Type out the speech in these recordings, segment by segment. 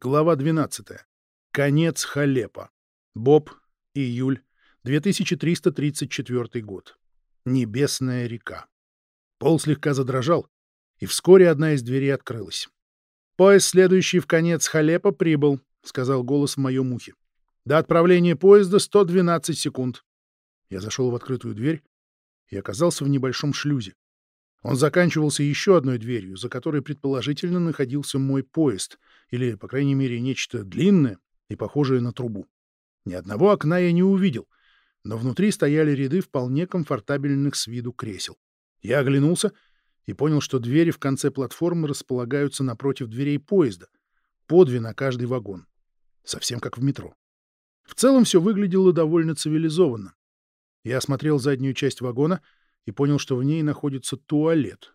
Глава 12. Конец Халепа. Боб. Июль. 2334 год. Небесная река. Пол слегка задрожал, и вскоре одна из дверей открылась. «Поезд, следующий в конец Халепа, прибыл», — сказал голос в моем ухе. «До отправления поезда 112 секунд». Я зашел в открытую дверь и оказался в небольшом шлюзе. Он заканчивался еще одной дверью, за которой предположительно находился мой поезд, или, по крайней мере, нечто длинное и похожее на трубу. Ни одного окна я не увидел, но внутри стояли ряды вполне комфортабельных с виду кресел. Я оглянулся и понял, что двери в конце платформы располагаются напротив дверей поезда, по две на каждый вагон. Совсем как в метро. В целом все выглядело довольно цивилизованно. Я осмотрел заднюю часть вагона — и понял, что в ней находится туалет.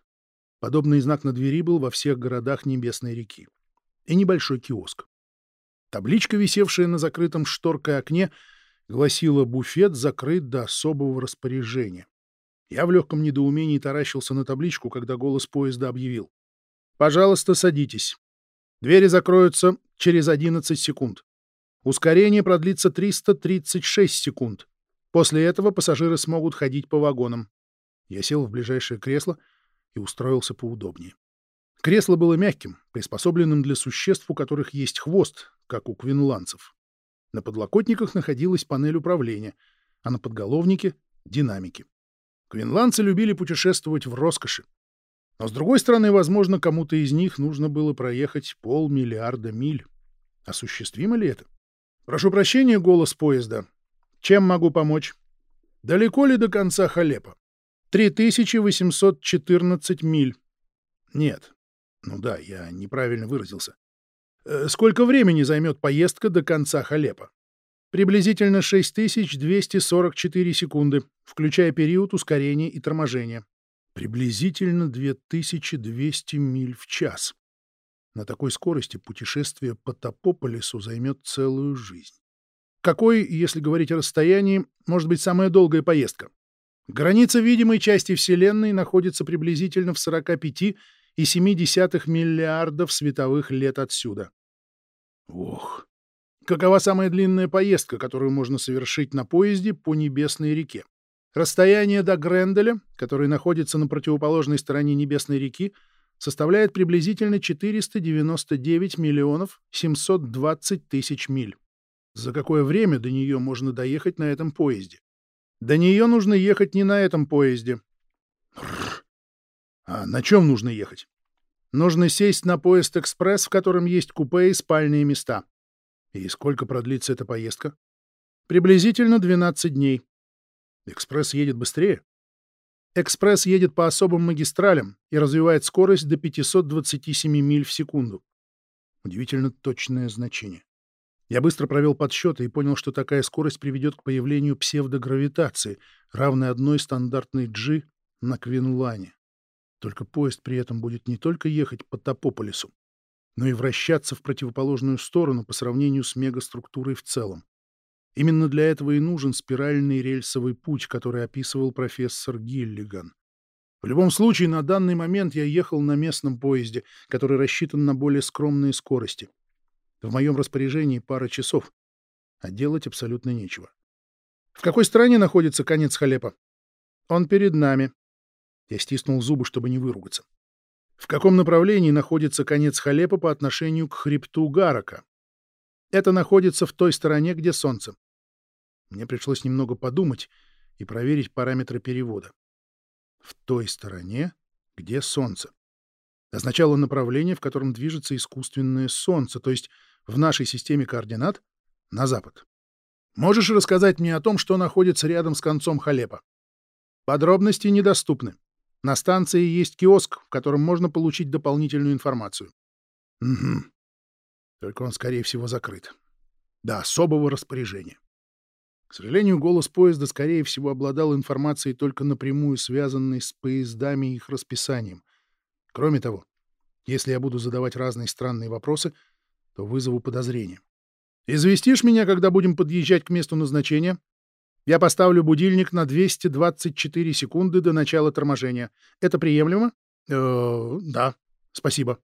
Подобный знак на двери был во всех городах Небесной реки. И небольшой киоск. Табличка, висевшая на закрытом шторкой окне, гласила «Буфет закрыт до особого распоряжения». Я в легком недоумении таращился на табличку, когда голос поезда объявил. «Пожалуйста, садитесь. Двери закроются через 11 секунд. Ускорение продлится 336 секунд. После этого пассажиры смогут ходить по вагонам. Я сел в ближайшее кресло и устроился поудобнее. Кресло было мягким, приспособленным для существ, у которых есть хвост, как у квинландцев. На подлокотниках находилась панель управления, а на подголовнике — динамики. Квинландцы любили путешествовать в роскоши. Но, с другой стороны, возможно, кому-то из них нужно было проехать полмиллиарда миль. Осуществимо ли это? Прошу прощения, голос поезда. Чем могу помочь? Далеко ли до конца Халепа? 3814 миль. Нет. Ну да, я неправильно выразился. Э, сколько времени займет поездка до конца Халепа? Приблизительно 6244 секунды, включая период ускорения и торможения. Приблизительно 2200 миль в час. На такой скорости путешествие по Топополису займет целую жизнь. Какой, если говорить о расстоянии, может быть самая долгая поездка? Граница видимой части Вселенной находится приблизительно в 45,7 миллиардов световых лет отсюда. Ох! Какова самая длинная поездка, которую можно совершить на поезде по Небесной реке? Расстояние до Гренделя, который находится на противоположной стороне Небесной реки, составляет приблизительно 499 миллионов 720 тысяч миль. За какое время до нее можно доехать на этом поезде? До нее нужно ехать не на этом поезде. А на чем нужно ехать? Нужно сесть на поезд-экспресс, в котором есть купе и спальные места. И сколько продлится эта поездка? Приблизительно 12 дней. Экспресс едет быстрее? Экспресс едет по особым магистралям и развивает скорость до 527 миль в секунду. Удивительно точное значение. Я быстро провел подсчеты и понял, что такая скорость приведет к появлению псевдогравитации, равной одной стандартной G на Квинлане. Только поезд при этом будет не только ехать по Топополису, но и вращаться в противоположную сторону по сравнению с мегаструктурой в целом. Именно для этого и нужен спиральный рельсовый путь, который описывал профессор Гиллиган. В любом случае, на данный момент я ехал на местном поезде, который рассчитан на более скромные скорости — в моем распоряжении пара часов, а делать абсолютно нечего. В какой стране находится конец Халепа? Он перед нами. Я стиснул зубы, чтобы не выругаться. В каком направлении находится конец Халепа по отношению к хребту Гарака? Это находится в той стороне, где солнце. Мне пришлось немного подумать и проверить параметры перевода. В той стороне, где солнце. Означало направление, в котором движется искусственное солнце, то есть в нашей системе координат на запад. Можешь рассказать мне о том, что находится рядом с концом Халепа? Подробности недоступны. На станции есть киоск, в котором можно получить дополнительную информацию. Угу. Только он, скорее всего, закрыт. До особого распоряжения. К сожалению, голос поезда, скорее всего, обладал информацией только напрямую связанной с поездами и их расписанием. Кроме того, если я буду задавать разные странные вопросы — то вызову подозрение. Известишь меня, когда будем подъезжать к месту назначения? Я поставлю будильник на 224 секунды до начала торможения. Это приемлемо? Э, да, спасибо.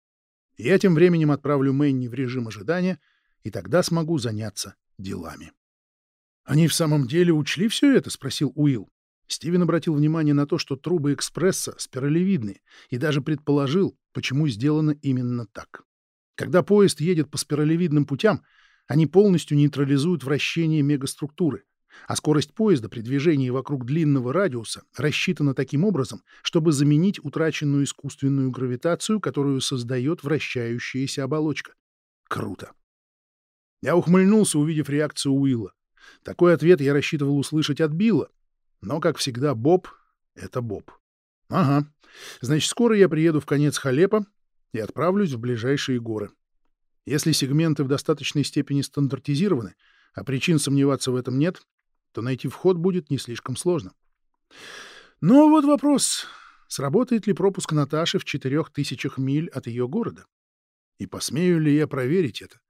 Я тем временем отправлю Мэнни в режим ожидания, и тогда смогу заняться делами. «Они в самом деле учли все это?» — спросил Уилл. Стивен обратил внимание на то, что трубы экспресса спиралевидные, и даже предположил, почему сделано именно так. Когда поезд едет по спиралевидным путям, они полностью нейтрализуют вращение мегаструктуры, а скорость поезда при движении вокруг длинного радиуса рассчитана таким образом, чтобы заменить утраченную искусственную гравитацию, которую создает вращающаяся оболочка. Круто. Я ухмыльнулся, увидев реакцию Уилла. Такой ответ я рассчитывал услышать от Билла. Но, как всегда, Боб — это Боб. Ага. Значит, скоро я приеду в конец Халепа и отправлюсь в ближайшие горы. Если сегменты в достаточной степени стандартизированы, а причин сомневаться в этом нет, то найти вход будет не слишком сложно. Но вот вопрос, сработает ли пропуск Наташи в четырех тысячах миль от ее города? И посмею ли я проверить это?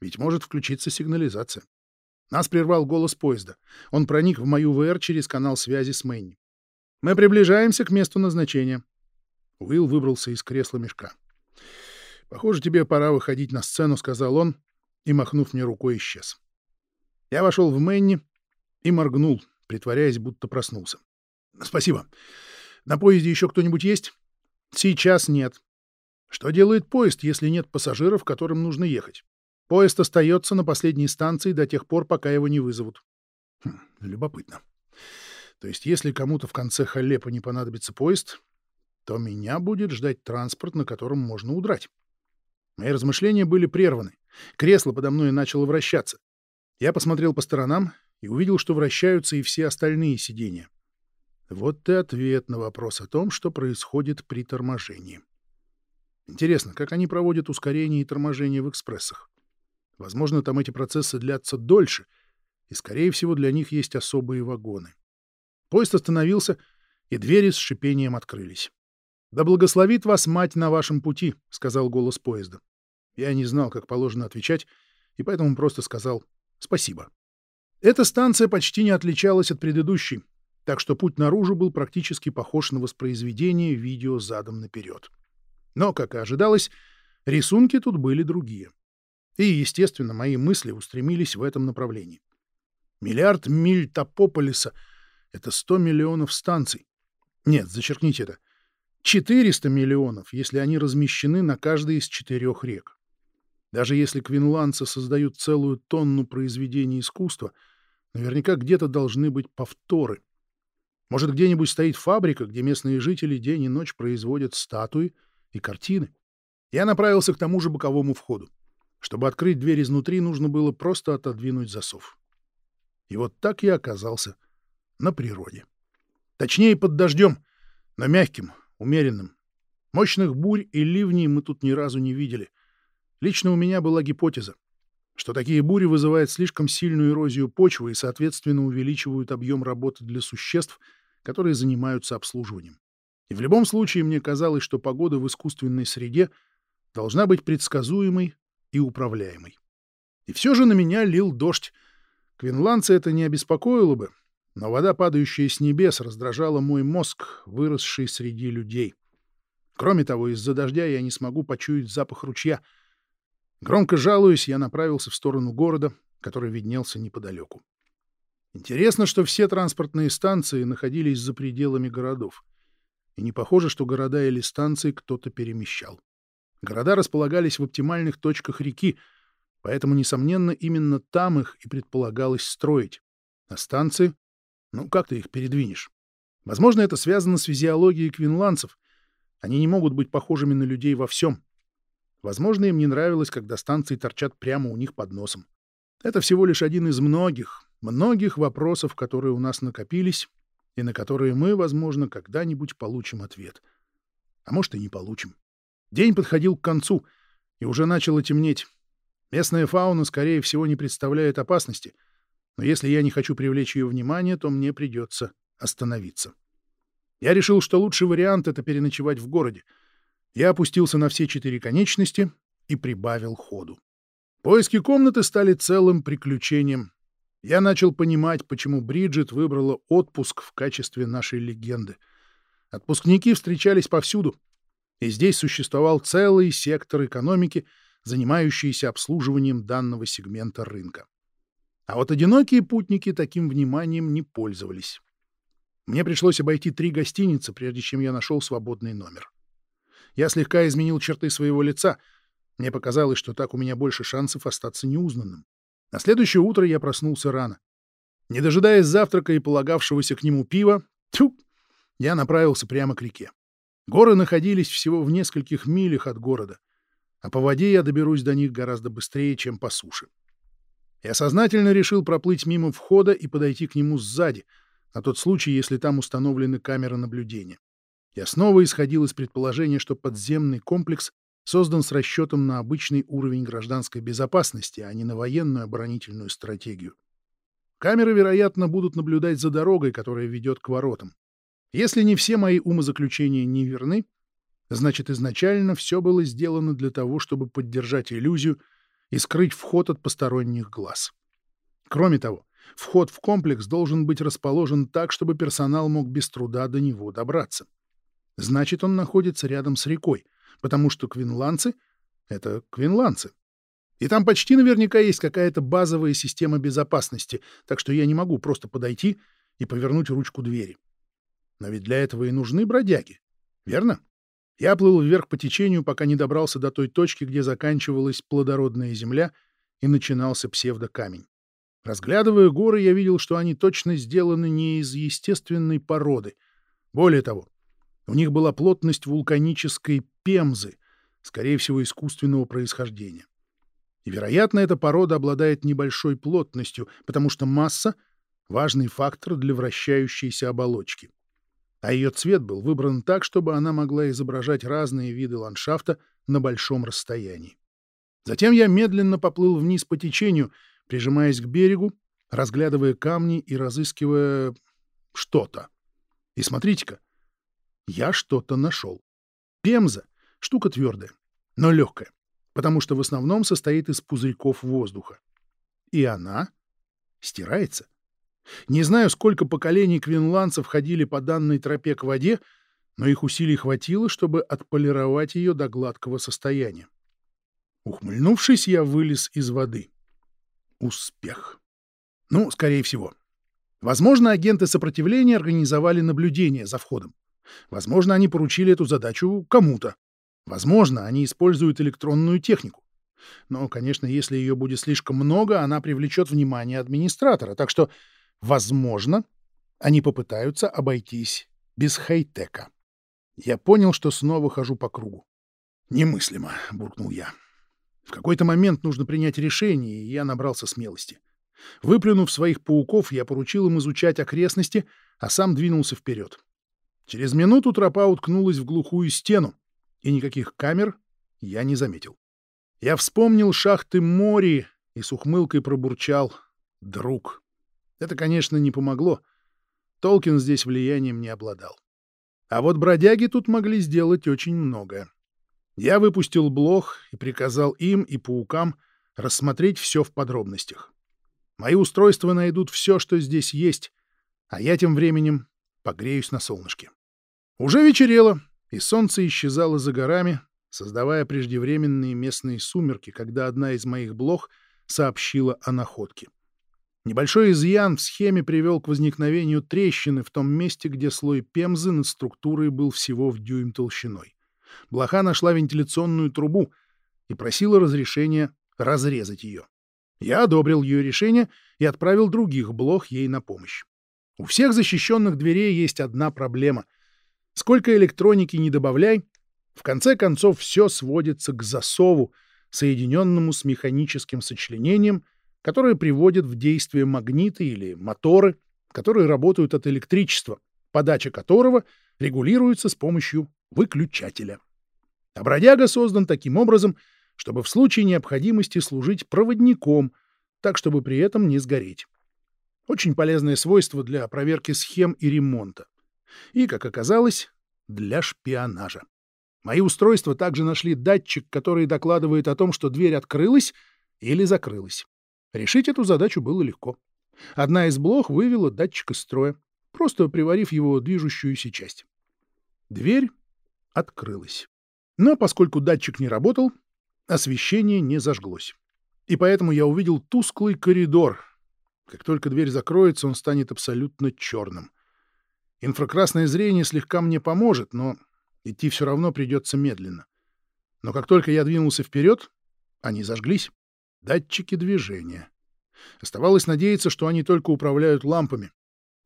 Ведь может включиться сигнализация. Нас прервал голос поезда. Он проник в мою ВР через канал связи с Мэнни. «Мы приближаемся к месту назначения». Уилл выбрался из кресла мешка. «Похоже, тебе пора выходить на сцену», — сказал он, и, махнув мне рукой, исчез. Я вошел в Мэнни и моргнул, притворяясь, будто проснулся. «Спасибо. На поезде еще кто-нибудь есть?» «Сейчас нет». «Что делает поезд, если нет пассажиров, которым нужно ехать?» Поезд остается на последней станции до тех пор, пока его не вызовут. Хм, любопытно. То есть, если кому-то в конце Халепа не понадобится поезд, то меня будет ждать транспорт, на котором можно удрать. Мои размышления были прерваны. Кресло подо мной начало вращаться. Я посмотрел по сторонам и увидел, что вращаются и все остальные сиденья. Вот и ответ на вопрос о том, что происходит при торможении. Интересно, как они проводят ускорение и торможение в экспрессах? Возможно, там эти процессы длятся дольше, и, скорее всего, для них есть особые вагоны. Поезд остановился, и двери с шипением открылись. «Да благословит вас мать на вашем пути», — сказал голос поезда. Я не знал, как положено отвечать, и поэтому просто сказал «спасибо». Эта станция почти не отличалась от предыдущей, так что путь наружу был практически похож на воспроизведение видео задом наперед. Но, как и ожидалось, рисунки тут были другие. И, естественно, мои мысли устремились в этом направлении. Миллиард миль Топополиса — это 100 миллионов станций. Нет, зачеркните это. 400 миллионов, если они размещены на каждой из четырех рек. Даже если квинландцы создают целую тонну произведений искусства, наверняка где-то должны быть повторы. Может, где-нибудь стоит фабрика, где местные жители день и ночь производят статуи и картины. Я направился к тому же боковому входу. Чтобы открыть дверь изнутри, нужно было просто отодвинуть засов. И вот так я оказался на природе. Точнее, под дождем, но мягким, умеренным. Мощных бурь и ливней мы тут ни разу не видели. Лично у меня была гипотеза, что такие бури вызывают слишком сильную эрозию почвы и, соответственно, увеличивают объем работы для существ, которые занимаются обслуживанием. И в любом случае мне казалось, что погода в искусственной среде должна быть предсказуемой и управляемой. И все же на меня лил дождь. Квинландца это не обеспокоило бы, но вода, падающая с небес, раздражала мой мозг, выросший среди людей. Кроме того, из-за дождя я не смогу почуять запах ручья. Громко жалуясь, я направился в сторону города, который виднелся неподалеку. Интересно, что все транспортные станции находились за пределами городов. И не похоже, что города или станции кто-то перемещал. Города располагались в оптимальных точках реки, поэтому, несомненно, именно там их и предполагалось строить. А станции? Ну, как ты их передвинешь? Возможно, это связано с физиологией квинландцев. Они не могут быть похожими на людей во всем. Возможно, им не нравилось, когда станции торчат прямо у них под носом. Это всего лишь один из многих, многих вопросов, которые у нас накопились, и на которые мы, возможно, когда-нибудь получим ответ. А может, и не получим. День подходил к концу, и уже начало темнеть. Местная фауна, скорее всего, не представляет опасности, но если я не хочу привлечь ее внимание, то мне придется остановиться. Я решил, что лучший вариант — это переночевать в городе. Я опустился на все четыре конечности и прибавил ходу. Поиски комнаты стали целым приключением. Я начал понимать, почему Бриджит выбрала отпуск в качестве нашей легенды. Отпускники встречались повсюду — И здесь существовал целый сектор экономики, занимающийся обслуживанием данного сегмента рынка. А вот одинокие путники таким вниманием не пользовались. Мне пришлось обойти три гостиницы, прежде чем я нашел свободный номер. Я слегка изменил черты своего лица. Мне показалось, что так у меня больше шансов остаться неузнанным. На следующее утро я проснулся рано. Не дожидаясь завтрака и полагавшегося к нему пива, тьфу, я направился прямо к реке. Горы находились всего в нескольких милях от города, а по воде я доберусь до них гораздо быстрее, чем по суше. Я сознательно решил проплыть мимо входа и подойти к нему сзади, на тот случай, если там установлены камеры наблюдения. Я снова исходил из предположения, что подземный комплекс создан с расчетом на обычный уровень гражданской безопасности, а не на военную оборонительную стратегию. Камеры, вероятно, будут наблюдать за дорогой, которая ведет к воротам. Если не все мои умозаключения не верны, значит, изначально все было сделано для того, чтобы поддержать иллюзию и скрыть вход от посторонних глаз. Кроме того, вход в комплекс должен быть расположен так, чтобы персонал мог без труда до него добраться. Значит, он находится рядом с рекой, потому что квинландцы — это квинландцы. И там почти наверняка есть какая-то базовая система безопасности, так что я не могу просто подойти и повернуть ручку двери. Но ведь для этого и нужны бродяги, верно? Я плыл вверх по течению, пока не добрался до той точки, где заканчивалась плодородная земля и начинался псевдокамень. Разглядывая горы, я видел, что они точно сделаны не из естественной породы. Более того, у них была плотность вулканической пемзы, скорее всего, искусственного происхождения. И, вероятно, эта порода обладает небольшой плотностью, потому что масса — важный фактор для вращающейся оболочки. А ее цвет был выбран так, чтобы она могла изображать разные виды ландшафта на большом расстоянии. Затем я медленно поплыл вниз по течению, прижимаясь к берегу, разглядывая камни и разыскивая что-то. И смотрите-ка, я что-то нашел. Пемза — штука твердая, но легкая, потому что в основном состоит из пузырьков воздуха. И она стирается. Не знаю, сколько поколений квинландцев ходили по данной тропе к воде, но их усилий хватило, чтобы отполировать ее до гладкого состояния. Ухмыльнувшись, я вылез из воды. Успех. Ну, скорее всего. Возможно, агенты сопротивления организовали наблюдение за входом. Возможно, они поручили эту задачу кому-то. Возможно, они используют электронную технику. Но, конечно, если ее будет слишком много, она привлечет внимание администратора. Так что, возможно, они попытаются обойтись без хай-тека. Я понял, что снова хожу по кругу. «Немыслимо», — буркнул я. В какой-то момент нужно принять решение, и я набрался смелости. Выплюнув своих пауков, я поручил им изучать окрестности, а сам двинулся вперед. Через минуту тропа уткнулась в глухую стену, и никаких камер я не заметил. Я вспомнил шахты Мори и с ухмылкой пробурчал «друг». Это, конечно, не помогло. Толкин здесь влиянием не обладал. А вот бродяги тут могли сделать очень многое. Я выпустил блох и приказал им и паукам рассмотреть все в подробностях. Мои устройства найдут все, что здесь есть, а я тем временем погреюсь на солнышке. Уже вечерело, и солнце исчезало за горами, создавая преждевременные местные сумерки, когда одна из моих блох сообщила о находке. Небольшой изъян в схеме привел к возникновению трещины в том месте, где слой пемзы над структурой был всего в дюйм толщиной. Блоха нашла вентиляционную трубу и просила разрешения разрезать ее. Я одобрил ее решение и отправил других блох ей на помощь. У всех защищенных дверей есть одна проблема. Сколько электроники не добавляй, в конце концов все сводится к засову, соединенному с механическим сочленением, которое приводит в действие магниты или моторы, которые работают от электричества, подача которого регулируется с помощью выключателя. А бродяга создан таким образом, чтобы в случае необходимости служить проводником, так чтобы при этом не сгореть. Очень полезное свойство для проверки схем и ремонта. И, как оказалось, для шпионажа. Мои устройства также нашли датчик, который докладывает о том, что дверь открылась или закрылась. Решить эту задачу было легко. Одна из блох вывела датчик из строя, просто приварив его движущуюся часть. Дверь открылась. Но поскольку датчик не работал, освещение не зажглось. И поэтому я увидел тусклый коридор. Как только дверь закроется, он станет абсолютно черным. Инфракрасное зрение слегка мне поможет, но идти все равно придется медленно. Но как только я двинулся вперед, они зажглись. Датчики движения. Оставалось надеяться, что они только управляют лампами.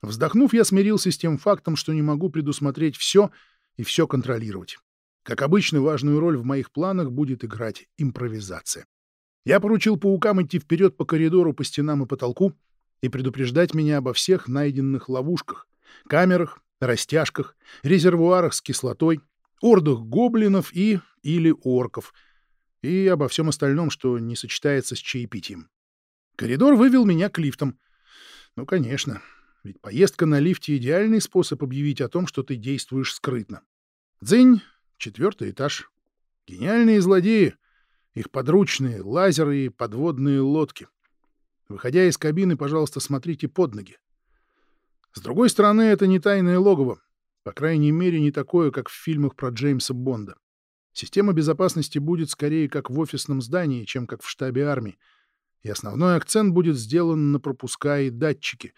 Вздохнув, я смирился с тем фактом, что не могу предусмотреть все и все контролировать. Как обычно, важную роль в моих планах будет играть импровизация. Я поручил паукам идти вперед по коридору, по стенам и потолку и предупреждать меня обо всех найденных ловушках, камерах, растяжках, резервуарах с кислотой, ордах гоблинов и или орков, и обо всем остальном, что не сочетается с чаепитием. Коридор вывел меня к лифтам. Ну, конечно, ведь поездка на лифте — идеальный способ объявить о том, что ты действуешь скрытно. Дзынь, четвертый этаж. Гениальные злодеи, их подручные, лазеры и подводные лодки. Выходя из кабины, пожалуйста, смотрите под ноги. С другой стороны, это не тайное логово, по крайней мере, не такое, как в фильмах про Джеймса Бонда. Система безопасности будет скорее как в офисном здании, чем как в штабе армии, и основной акцент будет сделан на пропуска и датчики,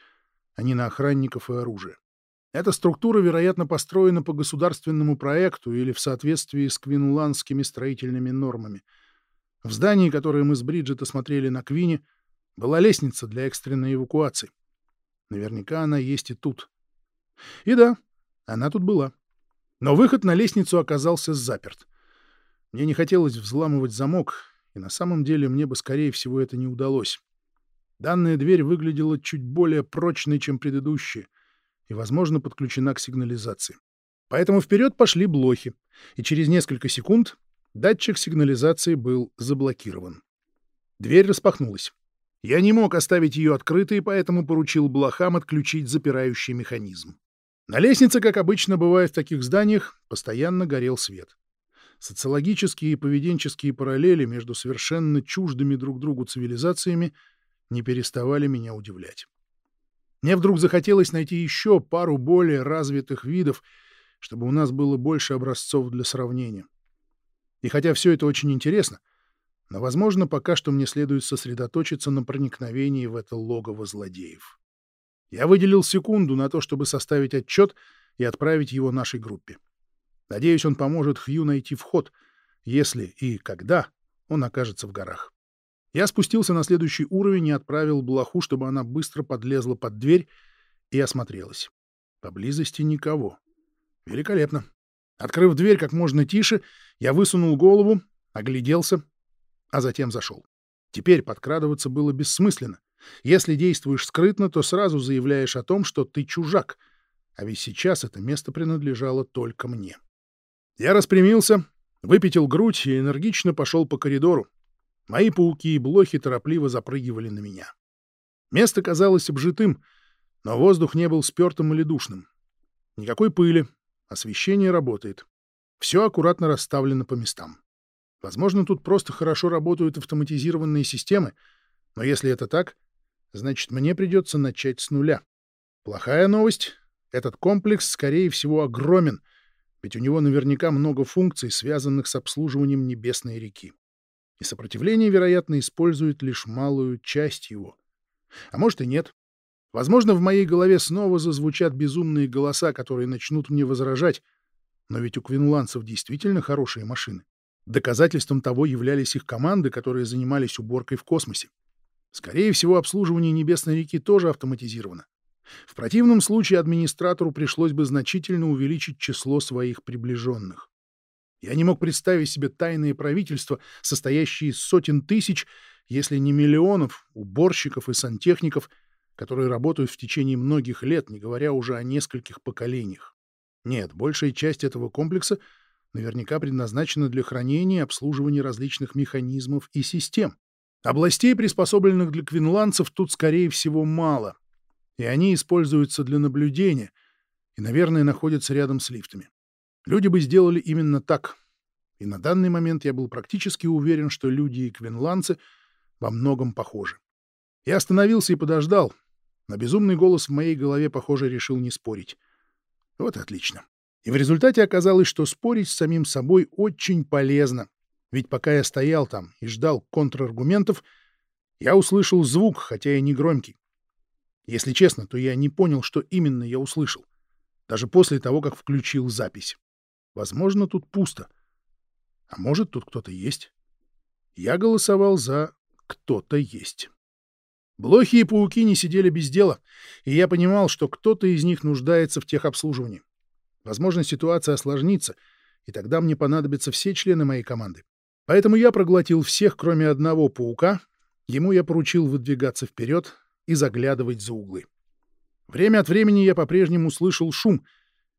а не на охранников и оружие. Эта структура, вероятно, построена по государственному проекту или в соответствии с квинландскими строительными нормами. В здании, которое мы с Бриджит осмотрели на Квине, была лестница для экстренной эвакуации. Наверняка она есть и тут. И да, она тут была. Но выход на лестницу оказался заперт. Мне не хотелось взламывать замок, и на самом деле мне бы, скорее всего, это не удалось. Данная дверь выглядела чуть более прочной, чем предыдущая, и, возможно, подключена к сигнализации. Поэтому вперед пошли блохи, и через несколько секунд датчик сигнализации был заблокирован. Дверь распахнулась. Я не мог оставить ее открытой, поэтому поручил блохам отключить запирающий механизм. На лестнице, как обычно бывает в таких зданиях, постоянно горел свет. Социологические и поведенческие параллели между совершенно чуждыми друг другу цивилизациями не переставали меня удивлять. Мне вдруг захотелось найти еще пару более развитых видов, чтобы у нас было больше образцов для сравнения. И хотя все это очень интересно, но, возможно, пока что мне следует сосредоточиться на проникновении в это логово злодеев. Я выделил секунду на то, чтобы составить отчет и отправить его нашей группе. Надеюсь, он поможет Хью найти вход, если и когда он окажется в горах. Я спустился на следующий уровень и отправил блоху, чтобы она быстро подлезла под дверь и осмотрелась. Поблизости никого. Великолепно. Открыв дверь как можно тише, я высунул голову, огляделся, а затем зашел. Теперь подкрадываться было бессмысленно. Если действуешь скрытно, то сразу заявляешь о том, что ты чужак, а ведь сейчас это место принадлежало только мне. Я распрямился, выпятил грудь и энергично пошел по коридору, Мои пауки и блохи торопливо запрыгивали на меня. Место казалось обжитым, но воздух не был спертым или душным. Никакой пыли, освещение работает. Все аккуратно расставлено по местам. Возможно, тут просто хорошо работают автоматизированные системы, но если это так, значит, мне придется начать с нуля. Плохая новость — этот комплекс, скорее всего, огромен, ведь у него наверняка много функций, связанных с обслуживанием Небесной реки и сопротивление, вероятно, использует лишь малую часть его. А может и нет. Возможно, в моей голове снова зазвучат безумные голоса, которые начнут мне возражать, но ведь у квинландцев действительно хорошие машины. Доказательством того являлись их команды, которые занимались уборкой в космосе. Скорее всего, обслуживание Небесной реки тоже автоматизировано. В противном случае администратору пришлось бы значительно увеличить число своих приближенных. Я не мог представить себе тайные правительства, состоящие из сотен тысяч, если не миллионов, уборщиков и сантехников, которые работают в течение многих лет, не говоря уже о нескольких поколениях. Нет, большая часть этого комплекса наверняка предназначена для хранения и обслуживания различных механизмов и систем. Областей, приспособленных для квинландцев, тут, скорее всего, мало, и они используются для наблюдения и, наверное, находятся рядом с лифтами. Люди бы сделали именно так. И на данный момент я был практически уверен, что люди и квинландцы во многом похожи. Я остановился и подождал, но безумный голос в моей голове, похоже, решил не спорить. Вот отлично. И в результате оказалось, что спорить с самим собой очень полезно. Ведь пока я стоял там и ждал контраргументов, я услышал звук, хотя и не громкий. Если честно, то я не понял, что именно я услышал. Даже после того, как включил запись. Возможно, тут пусто. А может, тут кто-то есть. Я голосовал за «кто-то есть». Блохи и пауки не сидели без дела, и я понимал, что кто-то из них нуждается в техобслуживании. Возможно, ситуация осложнится, и тогда мне понадобятся все члены моей команды. Поэтому я проглотил всех, кроме одного паука. Ему я поручил выдвигаться вперед и заглядывать за углы. Время от времени я по-прежнему слышал шум,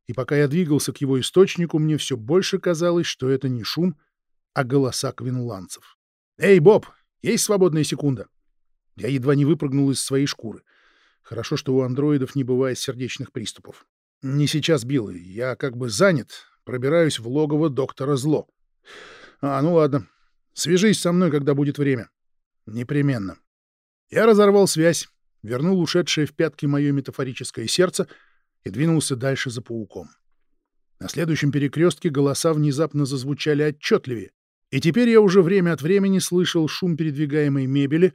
и пока я двигался к его источнику, мне все больше казалось, что это не шум, а голоса квинландцев. «Эй, Боб, есть свободная секунда?» Я едва не выпрыгнул из своей шкуры. Хорошо, что у андроидов не бывает сердечных приступов. «Не сейчас, Билл, я как бы занят, пробираюсь в логово доктора Зло». «А, ну ладно. Свяжись со мной, когда будет время». «Непременно». Я разорвал связь, вернул ушедшее в пятки мое метафорическое сердце и двинулся дальше за пауком. На следующем перекрестке голоса внезапно зазвучали отчетливее, и теперь я уже время от времени слышал шум передвигаемой мебели,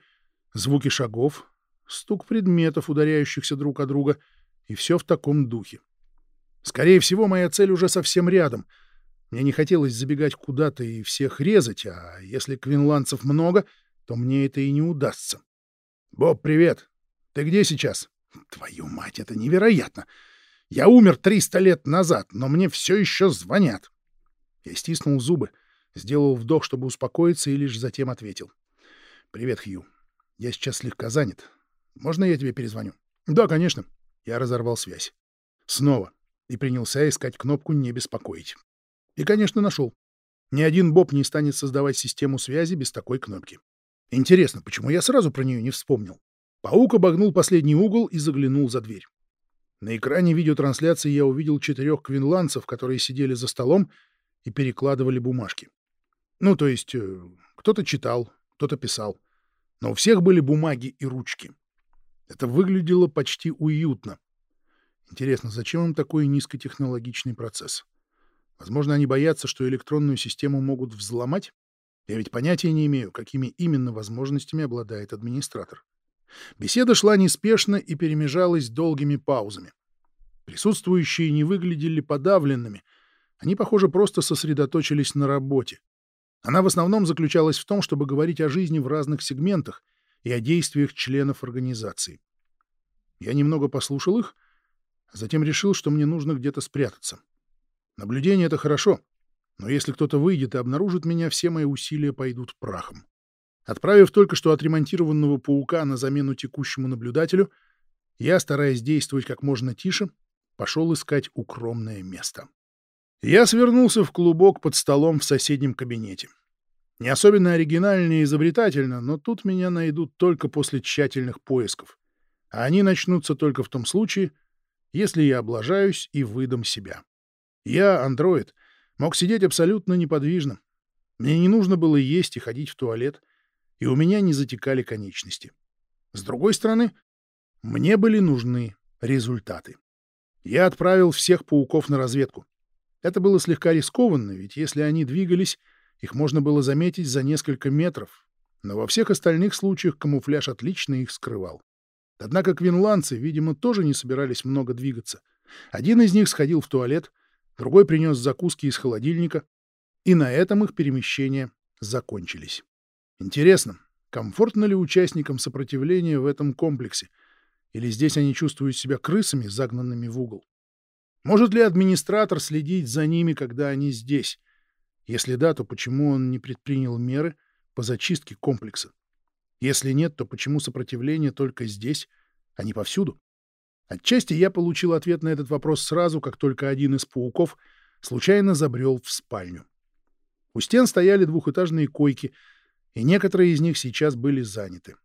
звуки шагов, стук предметов, ударяющихся друг о друга, и все в таком духе. Скорее всего, моя цель уже совсем рядом. Мне не хотелось забегать куда-то и всех резать, а если квинландцев много, то мне это и не удастся. «Боб, привет! Ты где сейчас?» «Твою мать, это невероятно! Я умер 300 лет назад, но мне все еще звонят!» Я стиснул зубы, сделал вдох, чтобы успокоиться, и лишь затем ответил. «Привет, Хью. Я сейчас слегка занят. Можно я тебе перезвоню?» «Да, конечно». Я разорвал связь. Снова. И принялся искать кнопку «Не беспокоить». И, конечно, нашел. Ни один Боб не станет создавать систему связи без такой кнопки. Интересно, почему я сразу про нее не вспомнил? Паук обогнул последний угол и заглянул за дверь. На экране видеотрансляции я увидел четырех квинландцев, которые сидели за столом и перекладывали бумажки. Ну, то есть, э, кто-то читал, кто-то писал. Но у всех были бумаги и ручки. Это выглядело почти уютно. Интересно, зачем им такой низкотехнологичный процесс? Возможно, они боятся, что электронную систему могут взломать? Я ведь понятия не имею, какими именно возможностями обладает администратор. Беседа шла неспешно и перемежалась долгими паузами. Присутствующие не выглядели подавленными. Они, похоже, просто сосредоточились на работе. Она в основном заключалась в том, чтобы говорить о жизни в разных сегментах и о действиях членов организации. Я немного послушал их, а затем решил, что мне нужно где-то спрятаться. Наблюдение — это хорошо, но если кто-то выйдет и обнаружит меня, все мои усилия пойдут прахом. Отправив только что отремонтированного паука на замену текущему наблюдателю, я, стараясь действовать как можно тише, пошел искать укромное место. Я свернулся в клубок под столом в соседнем кабинете. Не особенно оригинально и изобретательно, но тут меня найдут только после тщательных поисков. А они начнутся только в том случае, если я облажаюсь и выдам себя. Я, андроид, мог сидеть абсолютно неподвижно. Мне не нужно было есть и ходить в туалет, и у меня не затекали конечности. С другой стороны, мне были нужны результаты. Я отправил всех пауков на разведку. Это было слегка рискованно, ведь если они двигались, их можно было заметить за несколько метров, но во всех остальных случаях камуфляж отлично их скрывал. Однако квинландцы, видимо, тоже не собирались много двигаться. Один из них сходил в туалет — другой принес закуски из холодильника, и на этом их перемещения закончились. Интересно, комфортно ли участникам сопротивления в этом комплексе, или здесь они чувствуют себя крысами, загнанными в угол? Может ли администратор следить за ними, когда они здесь? Если да, то почему он не предпринял меры по зачистке комплекса? Если нет, то почему сопротивление только здесь, а не повсюду? Отчасти я получил ответ на этот вопрос сразу, как только один из пауков случайно забрел в спальню. У стен стояли двухэтажные койки, и некоторые из них сейчас были заняты.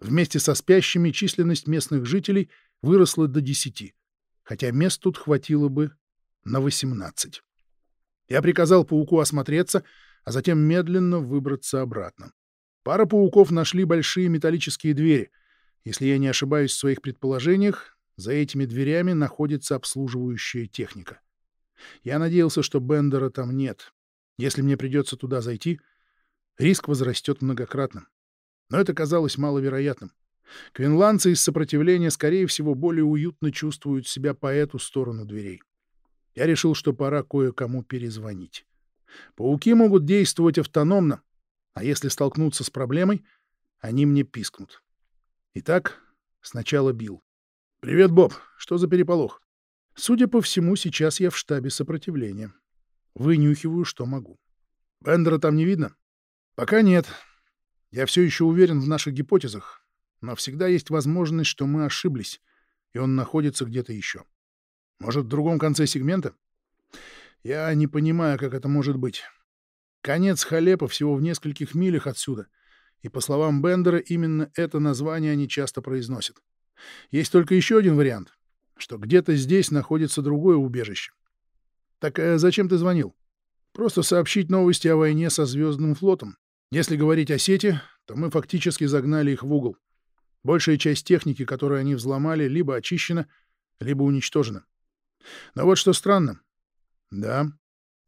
Вместе со спящими численность местных жителей выросла до десяти, хотя мест тут хватило бы на восемнадцать. Я приказал пауку осмотреться, а затем медленно выбраться обратно. Пара пауков нашли большие металлические двери. Если я не ошибаюсь в своих предположениях, за этими дверями находится обслуживающая техника. Я надеялся, что Бендера там нет. Если мне придется туда зайти, риск возрастет многократно. Но это казалось маловероятным. Квинландцы из сопротивления, скорее всего, более уютно чувствуют себя по эту сторону дверей. Я решил, что пора кое-кому перезвонить. Пауки могут действовать автономно, а если столкнуться с проблемой, они мне пискнут. Итак, сначала Билл. «Привет, Боб. Что за переполох?» Судя по всему, сейчас я в штабе сопротивления. Вынюхиваю, что могу. Бендера там не видно? Пока нет. Я все еще уверен в наших гипотезах, но всегда есть возможность, что мы ошиблись, и он находится где-то еще. Может, в другом конце сегмента? Я не понимаю, как это может быть. Конец Халепа всего в нескольких милях отсюда, и, по словам Бендера, именно это название они часто произносят. Есть только еще один вариант, что где-то здесь находится другое убежище. Так а зачем ты звонил? Просто сообщить новости о войне со Звездным флотом. Если говорить о сети, то мы фактически загнали их в угол. Большая часть техники, которую они взломали, либо очищена, либо уничтожена. Но вот что странно. Да,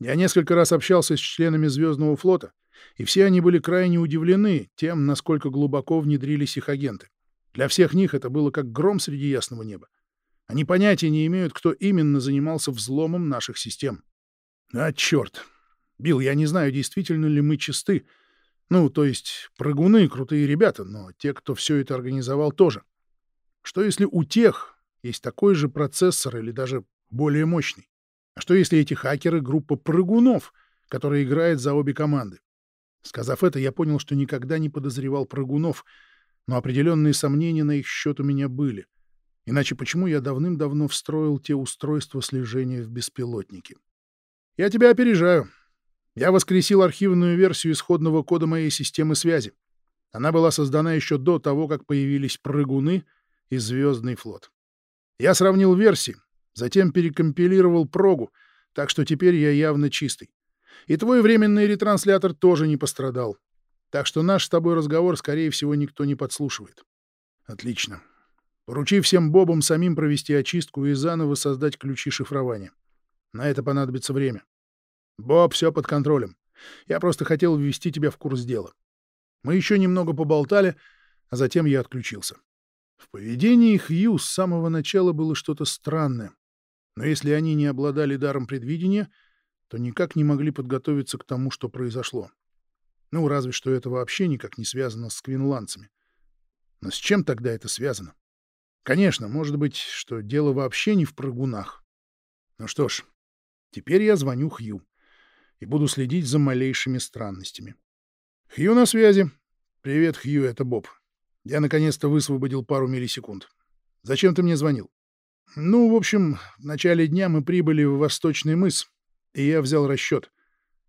я несколько раз общался с членами Звездного флота, и все они были крайне удивлены тем, насколько глубоко внедрились их агенты. Для всех них это было как гром среди ясного неба. Они понятия не имеют, кто именно занимался взломом наших систем. А, черт! Билл, я не знаю, действительно ли мы чисты. Ну, то есть прыгуны — крутые ребята, но те, кто все это организовал, тоже. Что если у тех есть такой же процессор или даже более мощный? А что если эти хакеры — группа прыгунов, которая играет за обе команды? Сказав это, я понял, что никогда не подозревал прыгунов, но определенные сомнения на их счет у меня были — Иначе почему я давным-давно встроил те устройства слежения в беспилотники? Я тебя опережаю. Я воскресил архивную версию исходного кода моей системы связи. Она была создана еще до того, как появились прыгуны и Звездный флот. Я сравнил версии, затем перекомпилировал прогу, так что теперь я явно чистый. И твой временный ретранслятор тоже не пострадал. Так что наш с тобой разговор, скорее всего, никто не подслушивает. Отлично поручив всем бобам самим провести очистку и заново создать ключи шифрования. На это понадобится время. Боб, все под контролем. Я просто хотел ввести тебя в курс дела. Мы еще немного поболтали, а затем я отключился. В поведении Хью с самого начала было что-то странное. Но если они не обладали даром предвидения, то никак не могли подготовиться к тому, что произошло. Ну, разве что это вообще никак не связано с квинландцами. Но с чем тогда это связано? Конечно, может быть, что дело вообще не в прыгунах. Ну что ж, теперь я звоню Хью и буду следить за малейшими странностями. Хью на связи. Привет, Хью, это Боб. Я наконец-то высвободил пару миллисекунд. Зачем ты мне звонил? Ну, в общем, в начале дня мы прибыли в Восточный мыс, и я взял расчет.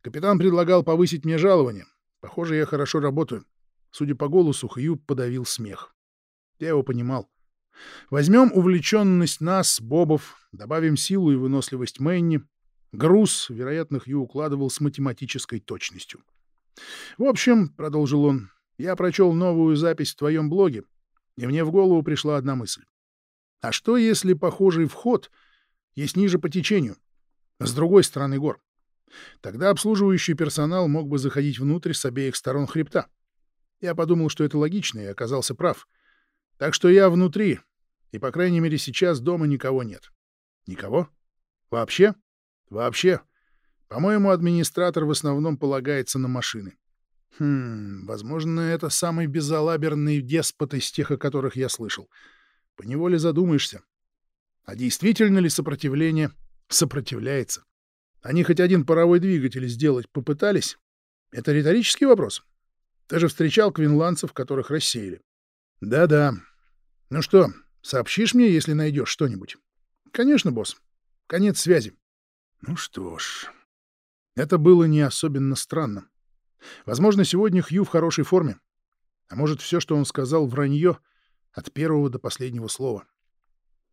Капитан предлагал повысить мне жалование. Похоже, я хорошо работаю. Судя по голосу, Хью подавил смех. Я его понимал. Возьмем увлеченность нас, бобов, добавим силу и выносливость Мэнни. Груз, вероятно, Хью укладывал с математической точностью. В общем, — продолжил он, — я прочел новую запись в твоем блоге, и мне в голову пришла одна мысль. А что, если похожий вход есть ниже по течению, с другой стороны гор? Тогда обслуживающий персонал мог бы заходить внутрь с обеих сторон хребта. Я подумал, что это логично, и оказался прав. Так что я внутри, и, по крайней мере, сейчас дома никого нет. Никого? Вообще? Вообще. По-моему, администратор в основном полагается на машины. Хм, возможно, это самый безалаберный деспот из тех, о которых я слышал. Поневоле задумаешься. А действительно ли сопротивление сопротивляется? Они хоть один паровой двигатель сделать попытались? Это риторический вопрос. Ты же встречал квинландцев, которых рассеяли. Да-да. Ну что, сообщишь мне, если найдешь что-нибудь? Конечно, босс. Конец связи. Ну что ж, это было не особенно странно. Возможно, сегодня Хью в хорошей форме. А может, все, что он сказал, вранье от первого до последнего слова.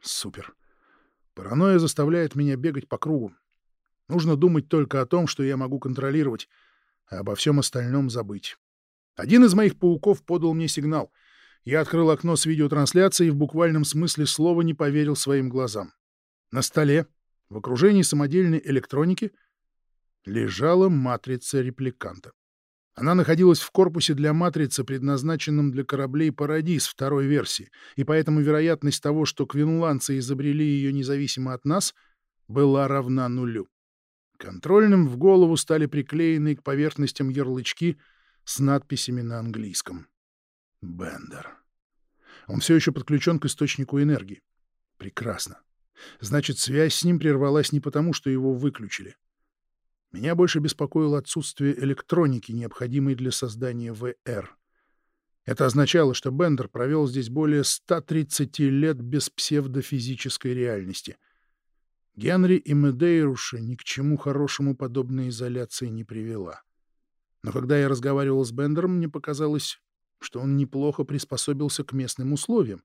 Супер. Паранойя заставляет меня бегать по кругу. Нужно думать только о том, что я могу контролировать, а обо всем остальном забыть. Один из моих пауков подал мне сигнал — я открыл окно с видеотрансляцией и в буквальном смысле слова не поверил своим глазам. На столе, в окружении самодельной электроники лежала матрица репликанта. Она находилась в корпусе для матрицы, предназначенном для кораблей «Парадис» второй версии, и поэтому вероятность того, что квинландцы изобрели ее независимо от нас, была равна нулю. Контрольным в голову стали приклеены к поверхностям ярлычки с надписями на английском. Бендер. Он все еще подключен к источнику энергии. Прекрасно. Значит, связь с ним прервалась не потому, что его выключили. Меня больше беспокоило отсутствие электроники, необходимой для создания ВР. Это означало, что Бендер провел здесь более 130 лет без псевдофизической реальности. Генри и Медейруша ни к чему хорошему подобная изоляция не привела. Но когда я разговаривал с Бендером, мне показалось, что он неплохо приспособился к местным условиям,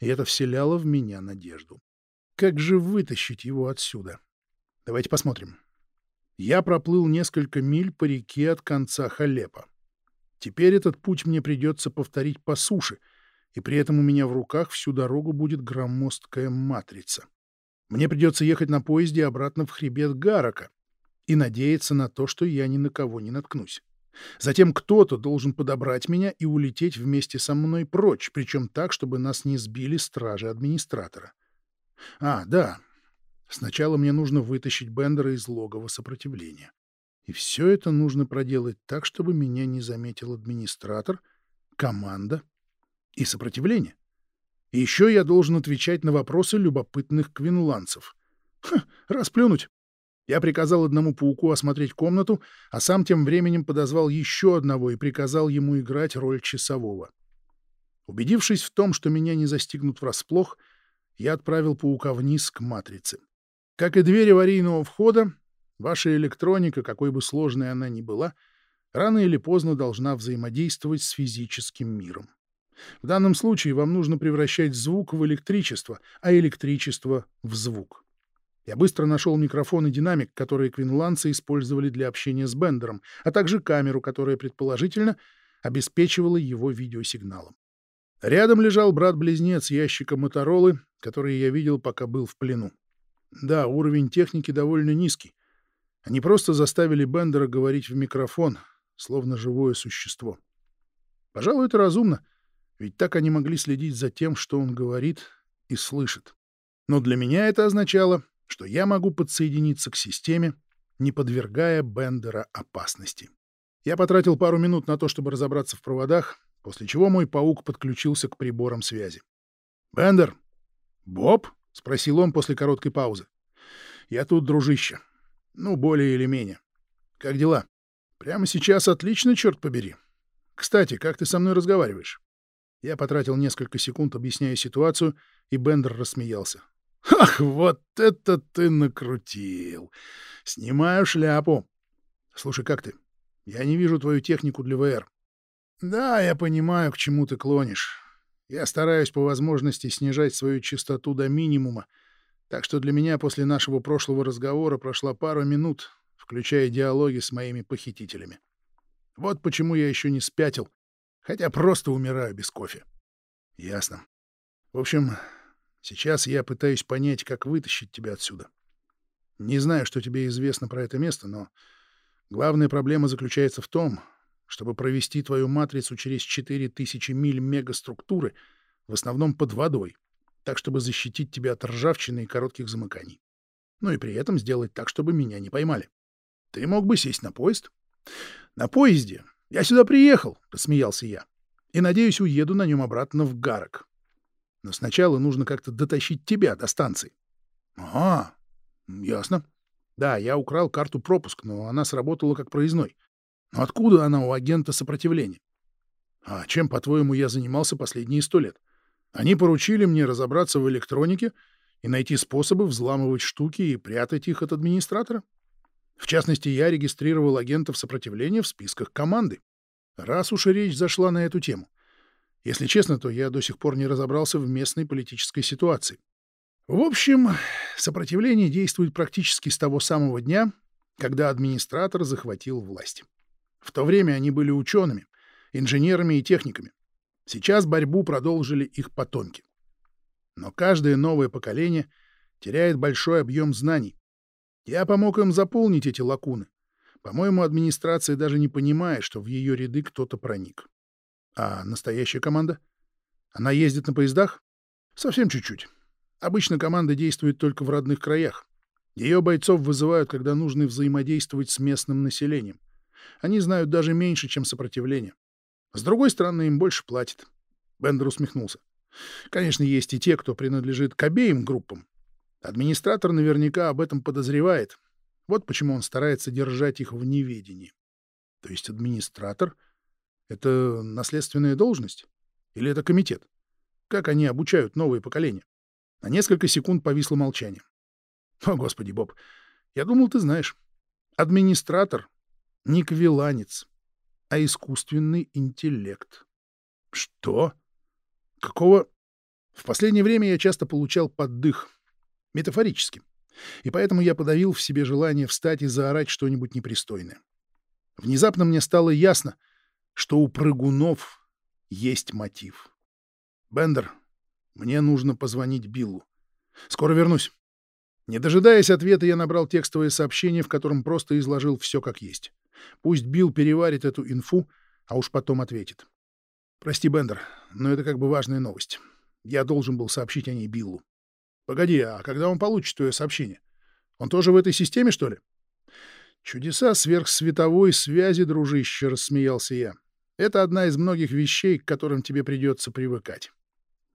и это вселяло в меня надежду. Как же вытащить его отсюда? Давайте посмотрим. Я проплыл несколько миль по реке от конца Халепа. Теперь этот путь мне придется повторить по суше, и при этом у меня в руках всю дорогу будет громоздкая матрица. Мне придется ехать на поезде обратно в хребет Гарака и надеяться на то, что я ни на кого не наткнусь. Затем кто-то должен подобрать меня и улететь вместе со мной прочь, причем так, чтобы нас не сбили стражи администратора. А, да, Сначала мне нужно вытащить Бендера из логова сопротивления. И все это нужно проделать так, чтобы меня не заметил администратор, команда и сопротивление. И еще я должен отвечать на вопросы любопытных квинландцев. Ха, расплюнуть. Я приказал одному пауку осмотреть комнату, а сам тем временем подозвал еще одного и приказал ему играть роль часового. Убедившись в том, что меня не застигнут врасплох, я отправил паука вниз к матрице. Как и дверь аварийного входа, ваша электроника, какой бы сложной она ни была, рано или поздно должна взаимодействовать с физическим миром. В данном случае вам нужно превращать звук в электричество, а электричество — в звук. Я быстро нашел микрофон и динамик, которые квинландцы использовали для общения с Бендером, а также камеру, которая, предположительно, обеспечивала его видеосигналом. Рядом лежал брат-близнец ящика Моторолы, который я видел, пока был в плену. Да, уровень техники довольно низкий. Они просто заставили Бендера говорить в микрофон, словно живое существо. Пожалуй, это разумно, ведь так они могли следить за тем, что он говорит и слышит. Но для меня это означало, что я могу подсоединиться к системе, не подвергая Бендера опасности. Я потратил пару минут на то, чтобы разобраться в проводах, после чего мой паук подключился к приборам связи. «Бендер! Боб?» — спросил он после короткой паузы. «Я тут, дружище. Ну, более или менее. Как дела? Прямо сейчас отлично, черт побери. Кстати, как ты со мной разговариваешь?» Я потратил несколько секунд, объясняя ситуацию, и Бендер рассмеялся. «Ах, вот это ты накрутил! Снимаю шляпу. Слушай, как ты? Я не вижу твою технику для ВР. Да, я понимаю, к чему ты клонишь. Я стараюсь по возможности снижать свою частоту до минимума, так что для меня после нашего прошлого разговора прошла пара минут, включая диалоги с моими похитителями. Вот почему я еще не спятил, хотя просто умираю без кофе. Ясно. В общем, сейчас я пытаюсь понять, как вытащить тебя отсюда. Не знаю, что тебе известно про это место, но главная проблема заключается в том, чтобы провести твою матрицу через 4000 миль мегаструктуры, в основном под водой, так, чтобы защитить тебя от ржавчины и коротких замыканий. Ну и при этом сделать так, чтобы меня не поймали. Ты мог бы сесть на поезд? На поезде? Я сюда приехал, — рассмеялся я. И, надеюсь, уеду на нем обратно в Гарок. Но сначала нужно как-то дотащить тебя до станции. А, ясно. Да, я украл карту пропуск, но она сработала как проездной. Но откуда она у агента сопротивления? А чем, по-твоему, я занимался последние сто лет? Они поручили мне разобраться в электронике и найти способы взламывать штуки и прятать их от администратора. В частности, я регистрировал агентов сопротивления в списках команды. Раз уж и речь зашла на эту тему. Если честно, то я до сих пор не разобрался в местной политической ситуации. В общем, сопротивление действует практически с того самого дня, когда администратор захватил власть. В то время они были учеными, инженерами и техниками. Сейчас борьбу продолжили их потомки. Но каждое новое поколение теряет большой объем знаний, Я помог им заполнить эти лакуны. По-моему, администрация даже не понимает, что в ее ряды кто-то проник. А настоящая команда? Она ездит на поездах? Совсем чуть-чуть. Обычно команда действует только в родных краях. Ее бойцов вызывают, когда нужно взаимодействовать с местным населением. Они знают даже меньше, чем сопротивление. С другой стороны, им больше платят. Бендер усмехнулся. Конечно, есть и те, кто принадлежит к обеим группам. Администратор наверняка об этом подозревает. Вот почему он старается держать их в неведении. То есть администратор — это наследственная должность? Или это комитет? Как они обучают новые поколения? На несколько секунд повисло молчание. О, господи, Боб, я думал, ты знаешь. Администратор — не квиланец, а искусственный интеллект. Что? Какого? В последнее время я часто получал поддых. Метафорически. И поэтому я подавил в себе желание встать и заорать что-нибудь непристойное. Внезапно мне стало ясно, что у прыгунов есть мотив. «Бендер, мне нужно позвонить Биллу. Скоро вернусь». Не дожидаясь ответа, я набрал текстовое сообщение, в котором просто изложил все как есть. Пусть Билл переварит эту инфу, а уж потом ответит. «Прости, Бендер, но это как бы важная новость. Я должен был сообщить о ней Биллу». «Погоди, а когда он получит твое сообщение? Он тоже в этой системе, что ли?» «Чудеса сверхсветовой связи, дружище», — рассмеялся я. «Это одна из многих вещей, к которым тебе придется привыкать».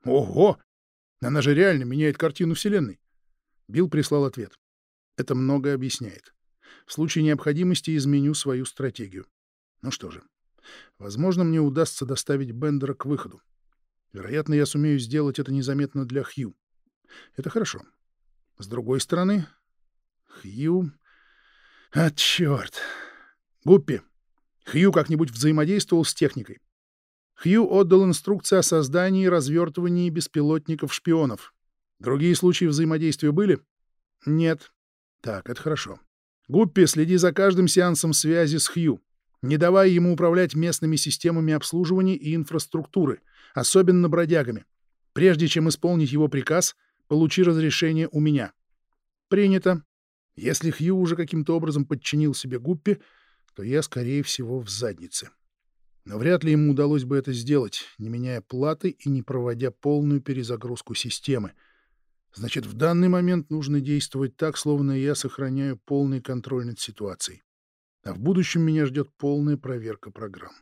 «Ого! Она же реально меняет картину Вселенной. Билл прислал ответ. Это многое объясняет. В случае необходимости изменю свою стратегию. Ну что же, возможно, мне удастся доставить Бендера к выходу. Вероятно, я сумею сделать это незаметно для Хью. Это хорошо. С другой стороны, Хью... А, черт! Гуппи, Хью как-нибудь взаимодействовал с техникой. Хью отдал инструкции о создании и развертывании беспилотников-шпионов. Другие случаи взаимодействия были? Нет. Так, это хорошо. Гуппи, следи за каждым сеансом связи с Хью. Не давай ему управлять местными системами обслуживания и инфраструктуры, особенно бродягами. Прежде чем исполнить его приказ, получи разрешение у меня. Принято. Если Хью уже каким-то образом подчинил себе Гуппи, то я, скорее всего, в заднице. Но вряд ли ему удалось бы это сделать, не меняя платы и не проводя полную перезагрузку системы — Значит, в данный момент нужно действовать так, словно я сохраняю полный контроль над ситуацией. А в будущем меня ждет полная проверка программ.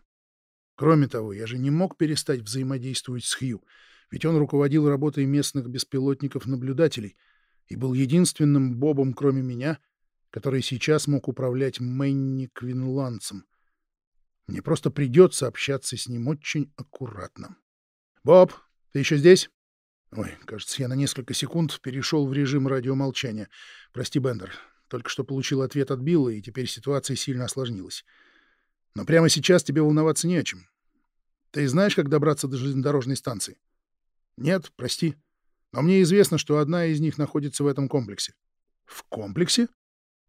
Кроме того, я же не мог перестать взаимодействовать с Хью, ведь он руководил работой местных беспилотников-наблюдателей и был единственным Бобом, кроме меня, который сейчас мог управлять Мэнни Квинландцем. Мне просто придется общаться с ним очень аккуратно. «Боб, ты еще здесь?» Ой, кажется, я на несколько секунд перешел в режим радиомолчания. Прости, Бендер. Только что получил ответ от Билла, и теперь ситуация сильно осложнилась. Но прямо сейчас тебе волноваться не о чем. Ты знаешь, как добраться до железнодорожной станции? Нет, прости. Но мне известно, что одна из них находится в этом комплексе. В комплексе?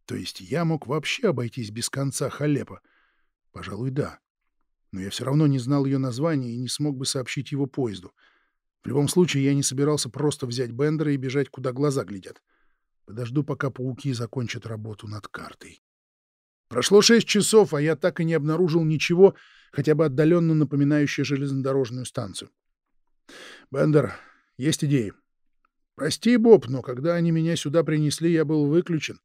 То есть я мог вообще обойтись без конца Халепа? Пожалуй, да. Но я все равно не знал ее названия и не смог бы сообщить его поезду — в любом случае, я не собирался просто взять Бендера и бежать, куда глаза глядят. Подожду, пока пауки закончат работу над картой. Прошло шесть часов, а я так и не обнаружил ничего, хотя бы отдаленно напоминающее железнодорожную станцию. Бендер, есть идеи. Прости, Боб, но когда они меня сюда принесли, я был выключен.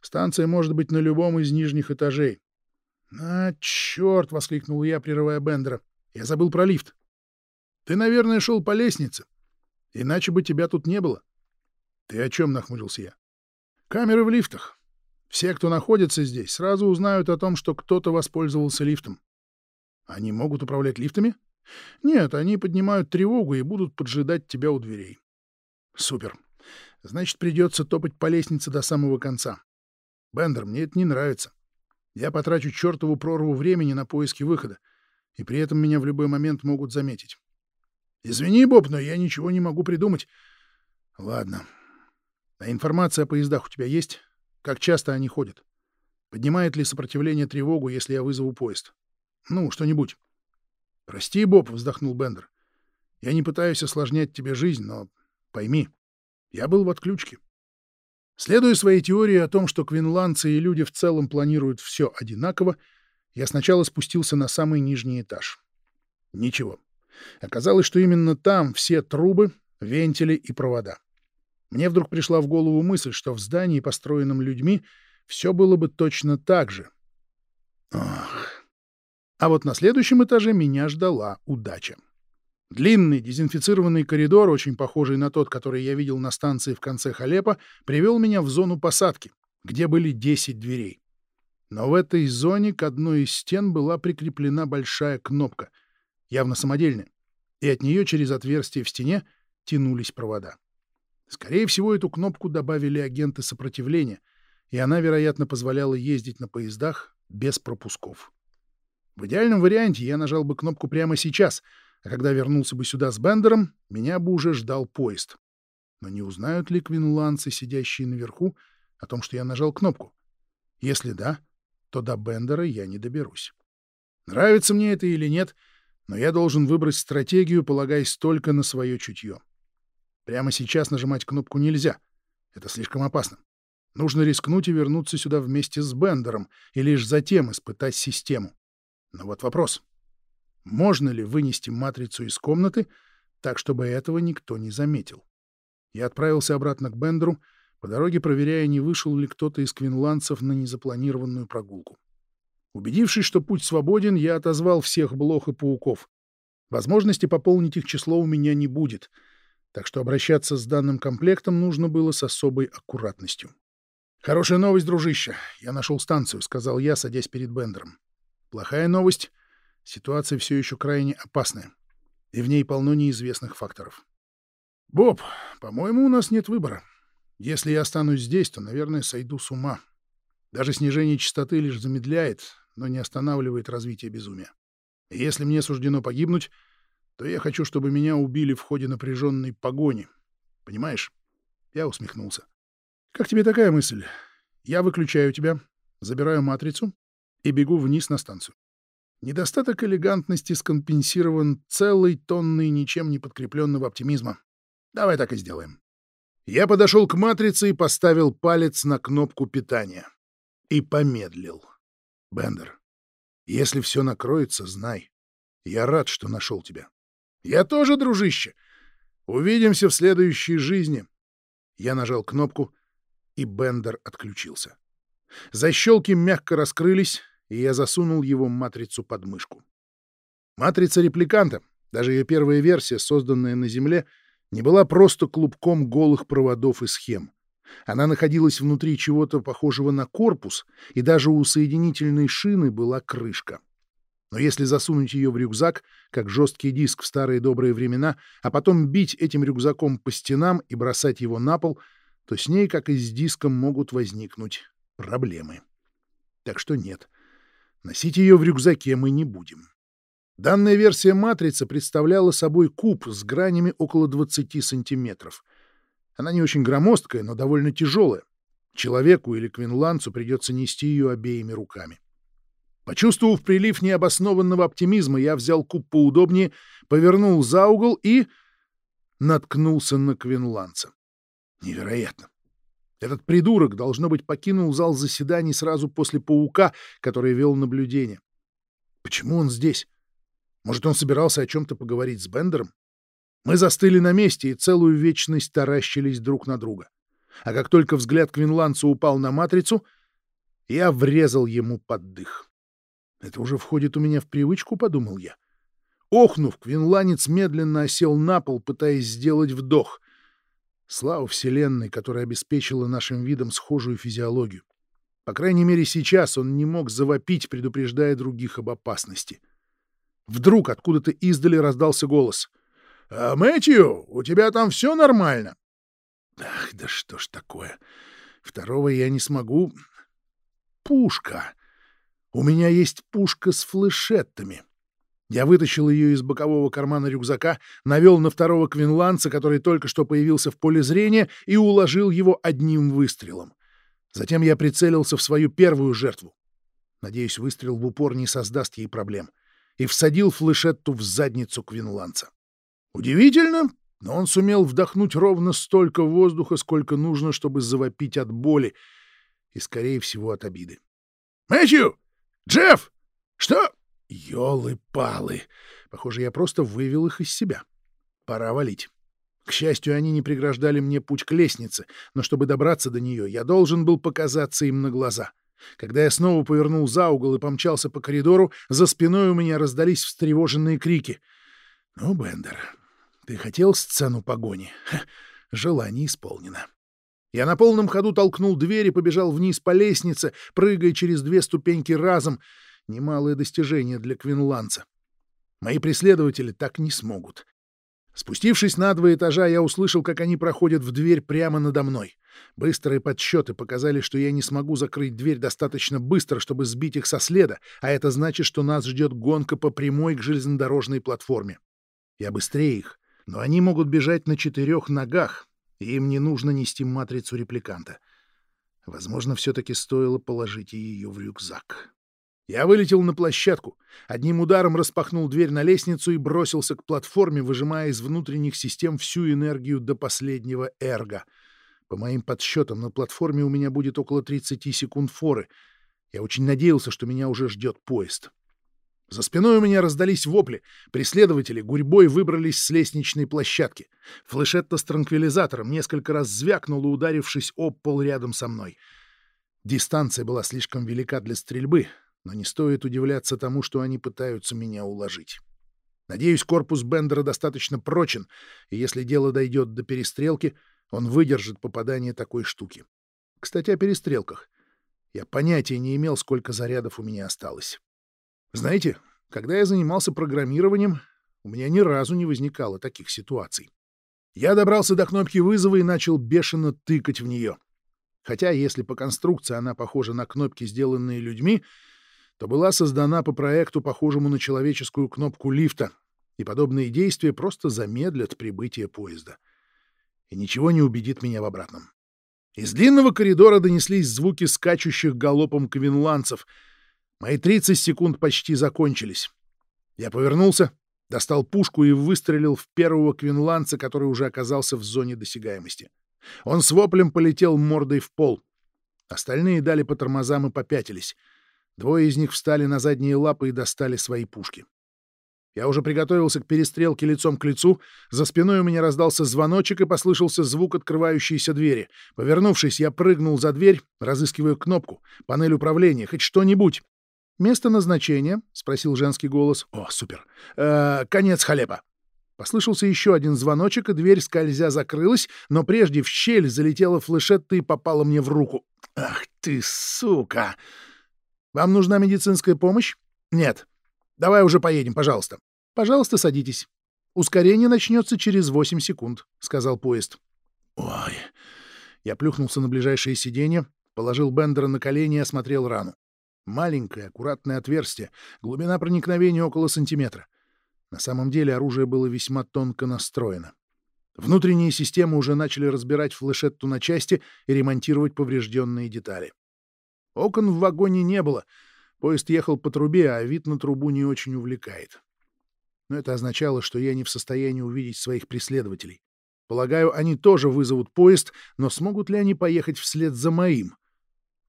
Станция может быть на любом из нижних этажей. — А, черт! — воскликнул я, прерывая Бендера. — Я забыл про лифт. Ты, наверное, шел по лестнице. Иначе бы тебя тут не было. Ты о чем нахмурился я? Камеры в лифтах. Все, кто находится здесь, сразу узнают о том, что кто-то воспользовался лифтом. Они могут управлять лифтами? Нет, они поднимают тревогу и будут поджидать тебя у дверей. Супер. Значит, придется топать по лестнице до самого конца. Бендер, мне это не нравится. Я потрачу чертову прорву времени на поиски выхода, и при этом меня в любой момент могут заметить. Извини, Боб, но я ничего не могу придумать. Ладно. А информация о поездах у тебя есть? Как часто они ходят? Поднимает ли сопротивление тревогу, если я вызову поезд? Ну, что-нибудь. Прости, Боб, вздохнул Бендер. Я не пытаюсь осложнять тебе жизнь, но пойми, я был в отключке. Следуя своей теории о том, что квинландцы и люди в целом планируют все одинаково, я сначала спустился на самый нижний этаж. Ничего. Оказалось, что именно там все трубы, вентили и провода. Мне вдруг пришла в голову мысль, что в здании, построенном людьми, все было бы точно так же. Ох. А вот на следующем этаже меня ждала удача. Длинный дезинфицированный коридор, очень похожий на тот, который я видел на станции в конце Халепа, привел меня в зону посадки, где были 10 дверей. Но в этой зоне к одной из стен была прикреплена большая кнопка, явно самодельная, и от нее через отверстие в стене тянулись провода. Скорее всего, эту кнопку добавили агенты сопротивления, и она, вероятно, позволяла ездить на поездах без пропусков. В идеальном варианте я нажал бы кнопку прямо сейчас — а когда вернулся бы сюда с Бендером, меня бы уже ждал поезд. Но не узнают ли квинландцы, сидящие наверху, о том, что я нажал кнопку? Если да, то до Бендера я не доберусь. Нравится мне это или нет, но я должен выбрать стратегию, полагаясь только на свое чутье. Прямо сейчас нажимать кнопку нельзя. Это слишком опасно. Нужно рискнуть и вернуться сюда вместе с Бендером, и лишь затем испытать систему. Но вот вопрос. Можно ли вынести матрицу из комнаты так, чтобы этого никто не заметил? Я отправился обратно к Бендеру, по дороге проверяя, не вышел ли кто-то из квинландцев на незапланированную прогулку. Убедившись, что путь свободен, я отозвал всех блох и пауков. Возможности пополнить их число у меня не будет, так что обращаться с данным комплектом нужно было с особой аккуратностью. «Хорошая новость, дружище. Я нашел станцию», — сказал я, садясь перед Бендером. «Плохая новость. Ситуация все еще крайне опасная, и в ней полно неизвестных факторов. «Боб, по-моему, у нас нет выбора. Если я останусь здесь, то, наверное, сойду с ума. Даже снижение частоты лишь замедляет, но не останавливает развитие безумия. И если мне суждено погибнуть, то я хочу, чтобы меня убили в ходе напряженной погони. Понимаешь?» Я усмехнулся. «Как тебе такая мысль? Я выключаю тебя, забираю матрицу и бегу вниз на станцию. Недостаток элегантности скомпенсирован целой тонной ничем не подкрепленного оптимизма. Давай так и сделаем. Я подошел к матрице и поставил палец на кнопку питания. И помедлил. Бендер, если все накроется, знай. Я рад, что нашел тебя. Я тоже, дружище. Увидимся в следующей жизни. Я нажал кнопку, и Бендер отключился. Защелки мягко раскрылись, и я засунул его матрицу под мышку. Матрица репликанта, даже ее первая версия, созданная на Земле, не была просто клубком голых проводов и схем. Она находилась внутри чего-то похожего на корпус, и даже у соединительной шины была крышка. Но если засунуть ее в рюкзак, как жесткий диск в старые добрые времена, а потом бить этим рюкзаком по стенам и бросать его на пол, то с ней, как и с диском, могут возникнуть проблемы. Так что нет — Носить ее в рюкзаке мы не будем. Данная версия матрицы представляла собой куб с гранями около 20 сантиметров. Она не очень громоздкая, но довольно тяжелая. Человеку или квинландцу придется нести ее обеими руками. Почувствовав прилив необоснованного оптимизма, я взял куб поудобнее, повернул за угол и наткнулся на квинландца. Невероятно! Этот придурок, должно быть, покинул зал заседаний сразу после паука, который вел наблюдение. Почему он здесь? Может, он собирался о чем-то поговорить с Бендером? Мы застыли на месте и целую вечность таращились друг на друга. А как только взгляд Квинландца упал на матрицу, я врезал ему под дых. Это уже входит у меня в привычку, подумал я. Охнув, квинланец медленно осел на пол, пытаясь сделать вдох. Слава Вселенной, которая обеспечила нашим видам схожую физиологию. По крайней мере, сейчас он не мог завопить, предупреждая других об опасности. Вдруг откуда-то издали раздался голос. «А, «Мэтью, у тебя там все нормально?» «Ах, да что ж такое! Второго я не смогу. Пушка! У меня есть пушка с флешеттами. Я вытащил ее из бокового кармана рюкзака, навел на второго квинландца, который только что появился в поле зрения, и уложил его одним выстрелом. Затем я прицелился в свою первую жертву. Надеюсь, выстрел в упор не создаст ей проблем. И всадил флешетту в задницу квинландца. Удивительно, но он сумел вдохнуть ровно столько воздуха, сколько нужно, чтобы завопить от боли и, скорее всего, от обиды. «Мэтью! Джефф! Что?» «Елы-палы! Похоже, я просто вывел их из себя. Пора валить». К счастью, они не преграждали мне путь к лестнице, но чтобы добраться до нее, я должен был показаться им на глаза. Когда я снова повернул за угол и помчался по коридору, за спиной у меня раздались встревоженные крики. «Ну, Бендер, ты хотел сцену погони? Ха, желание исполнено». Я на полном ходу толкнул дверь и побежал вниз по лестнице, прыгая через две ступеньки разом. Немалое достижение для квинландца. Мои преследователи так не смогут. Спустившись на два этажа, я услышал, как они проходят в дверь прямо надо мной. Быстрые подсчеты показали, что я не смогу закрыть дверь достаточно быстро, чтобы сбить их со следа, а это значит, что нас ждет гонка по прямой к железнодорожной платформе. Я быстрее их, но они могут бежать на четырех ногах, и им не нужно нести матрицу репликанта. Возможно, все-таки стоило положить ее в рюкзак. Я вылетел на площадку, одним ударом распахнул дверь на лестницу и бросился к платформе, выжимая из внутренних систем всю энергию до последнего эрга. По моим подсчетам, на платформе у меня будет около 30 секунд форы. Я очень надеялся, что меня уже ждет поезд. За спиной у меня раздались вопли. Преследователи гурьбой выбрались с лестничной площадки. Флешетта с транквилизатором несколько раз звякнула, ударившись об пол рядом со мной. Дистанция была слишком велика для стрельбы, но не стоит удивляться тому, что они пытаются меня уложить. Надеюсь, корпус Бендера достаточно прочен, и если дело дойдет до перестрелки, он выдержит попадание такой штуки. Кстати, о перестрелках. Я понятия не имел, сколько зарядов у меня осталось. Знаете, когда я занимался программированием, у меня ни разу не возникало таких ситуаций. Я добрался до кнопки вызова и начал бешено тыкать в нее. Хотя, если по конструкции она похожа на кнопки, сделанные людьми, то была создана по проекту, похожему на человеческую кнопку лифта, и подобные действия просто замедлят прибытие поезда. И ничего не убедит меня в обратном. Из длинного коридора донеслись звуки скачущих галопом квинландцев. Мои 30 секунд почти закончились. Я повернулся, достал пушку и выстрелил в первого квинландца, который уже оказался в зоне досягаемости. Он с воплем полетел мордой в пол. Остальные дали по тормозам и попятились — Двое из них встали на задние лапы и достали свои пушки. Я уже приготовился к перестрелке лицом к лицу. За спиной у меня раздался звоночек и послышался звук открывающейся двери. Повернувшись, я прыгнул за дверь, разыскивая кнопку, панель управления, хоть что-нибудь. «Место назначения?» — спросил женский голос. «О, супер! Э, конец халепа!» Послышался еще один звоночек, и дверь скользя закрылась, но прежде в щель залетела флешетта и попала мне в руку. «Ах ты, сука!» Вам нужна медицинская помощь? Нет. Давай уже поедем, пожалуйста. Пожалуйста, садитесь. Ускорение начнется через 8 секунд, сказал поезд. Ой. Я плюхнулся на ближайшее сиденье, положил Бендера на колени и осмотрел рану. Маленькое, аккуратное отверстие, глубина проникновения около сантиметра. На самом деле оружие было весьма тонко настроено. Внутренние системы уже начали разбирать флешетту на части и ремонтировать поврежденные детали. Окон в вагоне не было. Поезд ехал по трубе, а вид на трубу не очень увлекает. Но это означало, что я не в состоянии увидеть своих преследователей. Полагаю, они тоже вызовут поезд, но смогут ли они поехать вслед за моим?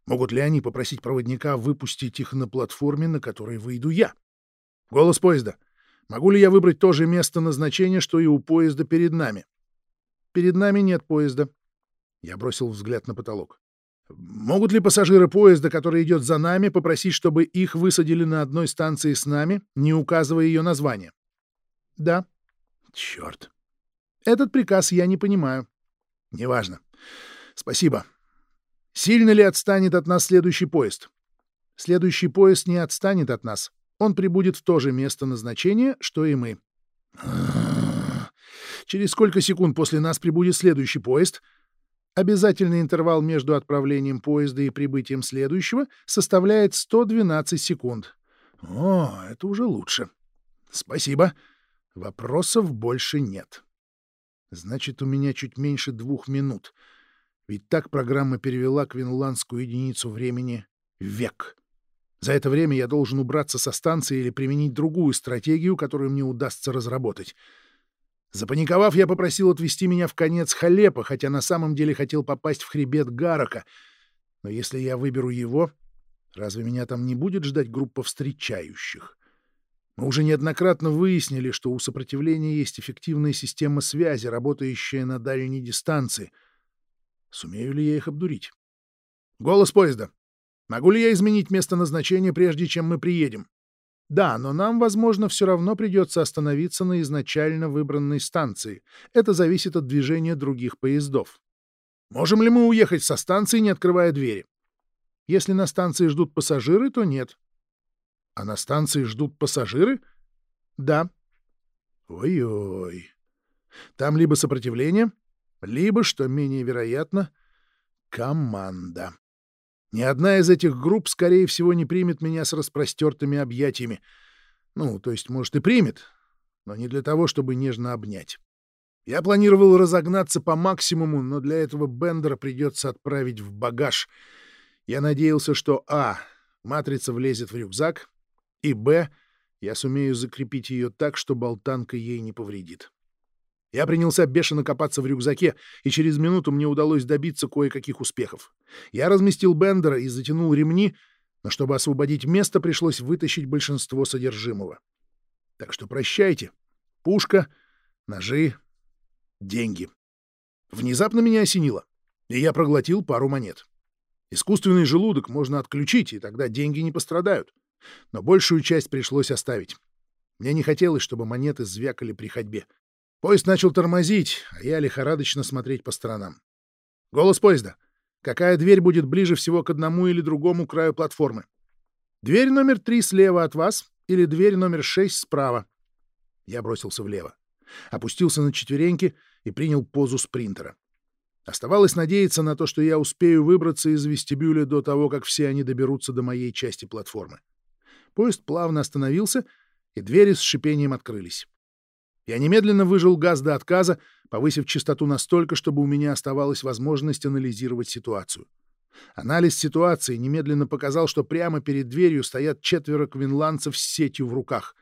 Могут ли они попросить проводника выпустить их на платформе, на которой выйду я? Голос поезда. Могу ли я выбрать то же место назначения, что и у поезда перед нами? Перед нами нет поезда. Я бросил взгляд на потолок. Могут ли пассажиры поезда, который идет за нами, попросить, чтобы их высадили на одной станции с нами, не указывая ее название? Да. Черт. Этот приказ я не понимаю. Неважно. Спасибо. Сильно ли отстанет от нас следующий поезд? Следующий поезд не отстанет от нас. Он прибудет в то же место назначения, что и мы. Через сколько секунд после нас прибудет следующий поезд — Обязательный интервал между отправлением поезда и прибытием следующего составляет 112 секунд. О, это уже лучше. Спасибо. Вопросов больше нет. Значит, у меня чуть меньше двух минут. Ведь так программа перевела квинландскую единицу времени век. За это время я должен убраться со станции или применить другую стратегию, которую мне удастся разработать. Запаниковав, я попросил отвезти меня в конец Халепа, хотя на самом деле хотел попасть в хребет Гарака. Но если я выберу его, разве меня там не будет ждать группа встречающих? Мы уже неоднократно выяснили, что у сопротивления есть эффективная система связи, работающая на дальней дистанции. Сумею ли я их обдурить? Голос поезда. Могу ли я изменить место назначения, прежде чем мы приедем? Да, но нам, возможно, все равно придется остановиться на изначально выбранной станции. Это зависит от движения других поездов. Можем ли мы уехать со станции, не открывая двери? Если на станции ждут пассажиры, то нет. А на станции ждут пассажиры? Да. Ой-ой. Там либо сопротивление, либо, что менее вероятно, команда. Ни одна из этих групп, скорее всего, не примет меня с распростертыми объятиями. Ну, то есть, может, и примет, но не для того, чтобы нежно обнять. Я планировал разогнаться по максимуму, но для этого Бендера придется отправить в багаж. Я надеялся, что А. Матрица влезет в рюкзак, и Б. Я сумею закрепить ее так, что болтанка ей не повредит. Я принялся бешено копаться в рюкзаке, и через минуту мне удалось добиться кое-каких успехов. Я разместил Бендера и затянул ремни, но чтобы освободить место, пришлось вытащить большинство содержимого. Так что прощайте. Пушка, ножи, деньги. Внезапно меня осенило, и я проглотил пару монет. Искусственный желудок можно отключить, и тогда деньги не пострадают. Но большую часть пришлось оставить. Мне не хотелось, чтобы монеты звякали при ходьбе. Поезд начал тормозить, а я лихорадочно смотреть по сторонам. Голос поезда. Какая дверь будет ближе всего к одному или другому краю платформы? Дверь номер три слева от вас или дверь номер шесть справа? Я бросился влево. Опустился на четвереньки и принял позу спринтера. Оставалось надеяться на то, что я успею выбраться из вестибюля до того, как все они доберутся до моей части платформы. Поезд плавно остановился, и двери с шипением открылись. Я немедленно выжил газ до отказа, повысив частоту настолько, чтобы у меня оставалась возможность анализировать ситуацию. Анализ ситуации немедленно показал, что прямо перед дверью стоят четверо квинландцев с сетью в руках.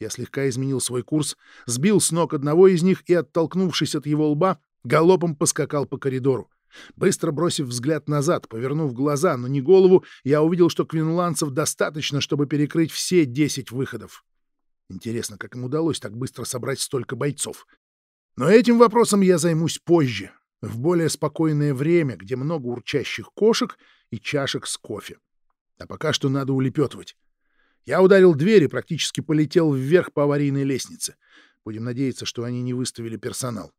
Я слегка изменил свой курс, сбил с ног одного из них и, оттолкнувшись от его лба, галопом поскакал по коридору. Быстро бросив взгляд назад, повернув глаза, но не голову, я увидел, что квинландцев достаточно, чтобы перекрыть все десять выходов. Интересно, как им удалось так быстро собрать столько бойцов. Но этим вопросом я займусь позже, в более спокойное время, где много урчащих кошек и чашек с кофе. А пока что надо улепетывать. Я ударил дверь и практически полетел вверх по аварийной лестнице. Будем надеяться, что они не выставили персонал.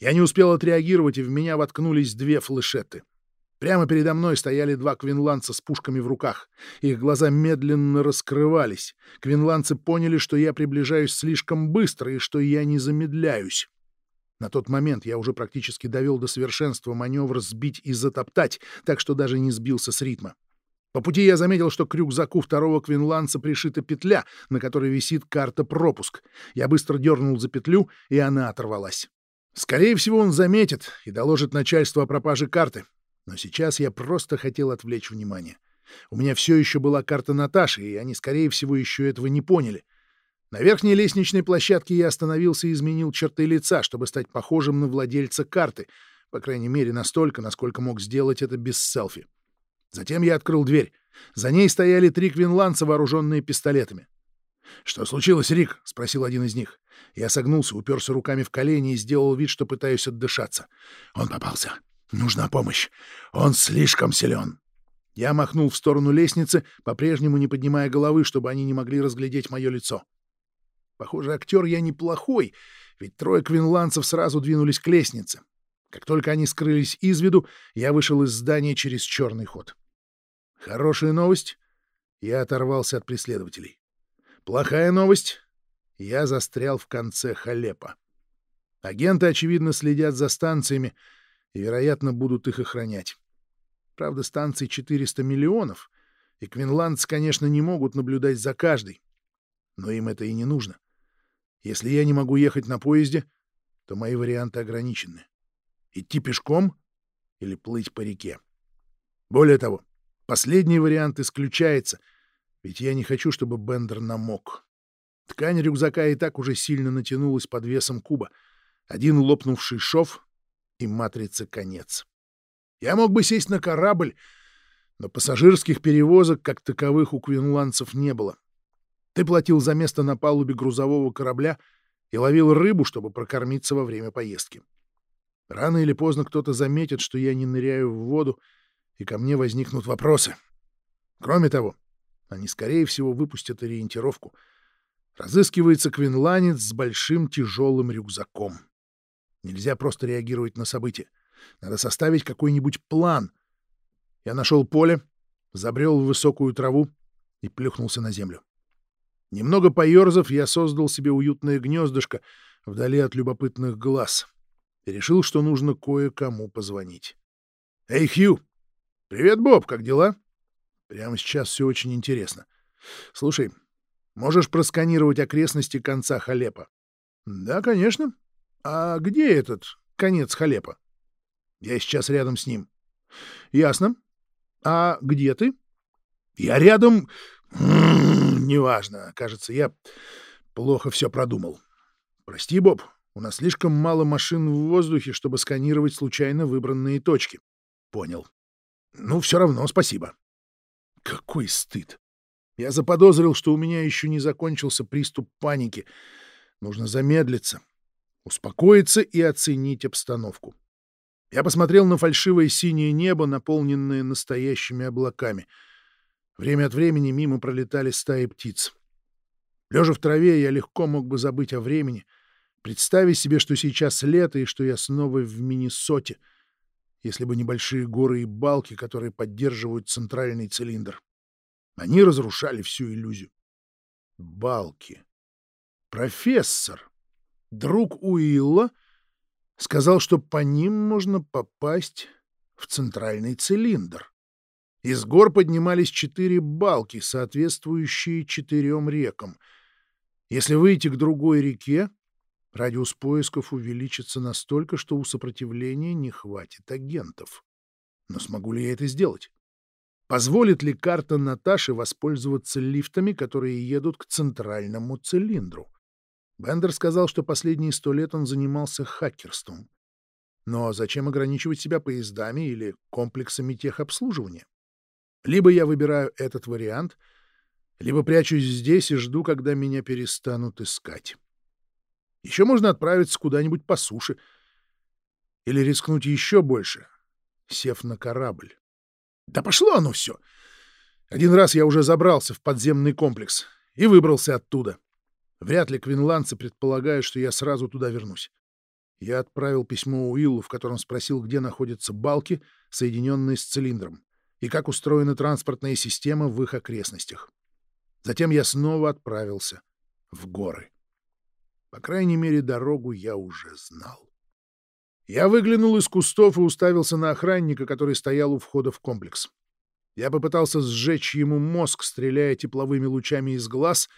Я не успел отреагировать, и в меня воткнулись две флешеты — Прямо передо мной стояли два квинландца с пушками в руках. Их глаза медленно раскрывались. Квинландцы поняли, что я приближаюсь слишком быстро и что я не замедляюсь. На тот момент я уже практически довел до совершенства маневр сбить и затоптать, так что даже не сбился с ритма. По пути я заметил, что к рюкзаку второго квинландца пришита петля, на которой висит карта пропуск. Я быстро дернул за петлю, и она оторвалась. Скорее всего, он заметит и доложит начальству о пропаже карты. Но сейчас я просто хотел отвлечь внимание. У меня все еще была карта Наташи, и они, скорее всего, еще этого не поняли. На верхней лестничной площадке я остановился и изменил черты лица, чтобы стать похожим на владельца карты, по крайней мере, настолько, насколько мог сделать это без селфи. Затем я открыл дверь. За ней стояли три квинландца, вооруженные пистолетами. «Что случилось, Рик?» — спросил один из них. Я согнулся, уперся руками в колени и сделал вид, что пытаюсь отдышаться. «Он попался. Нужна помощь. Он слишком силен. Я махнул в сторону лестницы, по-прежнему не поднимая головы, чтобы они не могли разглядеть мое лицо. Похоже, актер я неплохой, ведь трое квинландцев сразу двинулись к лестнице. Как только они скрылись из виду, я вышел из здания через черный ход. Хорошая новость — я оторвался от преследователей. Плохая новость — я застрял в конце Халепа. Агенты, очевидно, следят за станциями, и, вероятно, будут их охранять. Правда, станций 400 миллионов, и квинландцы, конечно, не могут наблюдать за каждой. Но им это и не нужно. Если я не могу ехать на поезде, то мои варианты ограничены. Идти пешком или плыть по реке. Более того, последний вариант исключается, ведь я не хочу, чтобы Бендер намок. Ткань рюкзака и так уже сильно натянулась под весом куба. Один лопнувший шов, и матрице конец. Я мог бы сесть на корабль, но пассажирских перевозок как таковых у квинландцев не было. Ты платил за место на палубе грузового корабля и ловил рыбу, чтобы прокормиться во время поездки. Рано или поздно кто-то заметит, что я не ныряю в воду, и ко мне возникнут вопросы. Кроме того, они, скорее всего, выпустят ориентировку. Разыскивается квинланец с большим тяжелым рюкзаком. Нельзя просто реагировать на события. Надо составить какой-нибудь план. Я нашел поле, забрел в высокую траву и плюхнулся на землю. Немного поерзав, я создал себе уютное гнездышко вдали от любопытных глаз и решил, что нужно кое-кому позвонить. «Эй, Хью! Привет, Боб, как дела?» «Прямо сейчас все очень интересно. Слушай, можешь просканировать окрестности конца Халепа?» «Да, конечно. А где этот конец Халепа?» «Я сейчас рядом с ним». «Ясно. А где ты?» «Я рядом... Неважно. Кажется, я плохо все продумал. Прости, Боб, у нас слишком мало машин в воздухе, чтобы сканировать случайно выбранные точки. Понял. Ну, все равно спасибо. Какой стыд. Я заподозрил, что у меня еще не закончился приступ паники. Нужно замедлиться, успокоиться и оценить обстановку. Я посмотрел на фальшивое синее небо, наполненное настоящими облаками. Время от времени мимо пролетали стаи птиц. Лежа в траве, я легко мог бы забыть о времени, представить себе, что сейчас лето и что я снова в Миннесоте, если бы небольшие горы и балки, которые поддерживают центральный цилиндр. Они разрушали всю иллюзию. Балки. Профессор, друг Уилла, сказал, что по ним можно попасть в центральный цилиндр. Из гор поднимались четыре балки, соответствующие четырем рекам. Если выйти к другой реке, радиус поисков увеличится настолько, что у сопротивления не хватит агентов. Но смогу ли я это сделать? Позволит ли карта Наташи воспользоваться лифтами, которые едут к центральному цилиндру? Бендер сказал, что последние сто лет он занимался хакерством. Но зачем ограничивать себя поездами или комплексами техобслуживания? Либо я выбираю этот вариант, либо прячусь здесь и жду, когда меня перестанут искать. Еще можно отправиться куда-нибудь по суше или рискнуть еще больше, сев на корабль. Да пошло оно все! Один раз я уже забрался в подземный комплекс и выбрался оттуда. Вряд ли квинландцы предполагают, что я сразу туда вернусь. Я отправил письмо Уиллу, в котором спросил, где находятся балки, соединенные с цилиндром и как устроена транспортная система в их окрестностях. Затем я снова отправился в горы. По крайней мере, дорогу я уже знал. Я выглянул из кустов и уставился на охранника, который стоял у входа в комплекс. Я попытался сжечь ему мозг, стреляя тепловыми лучами из глаз,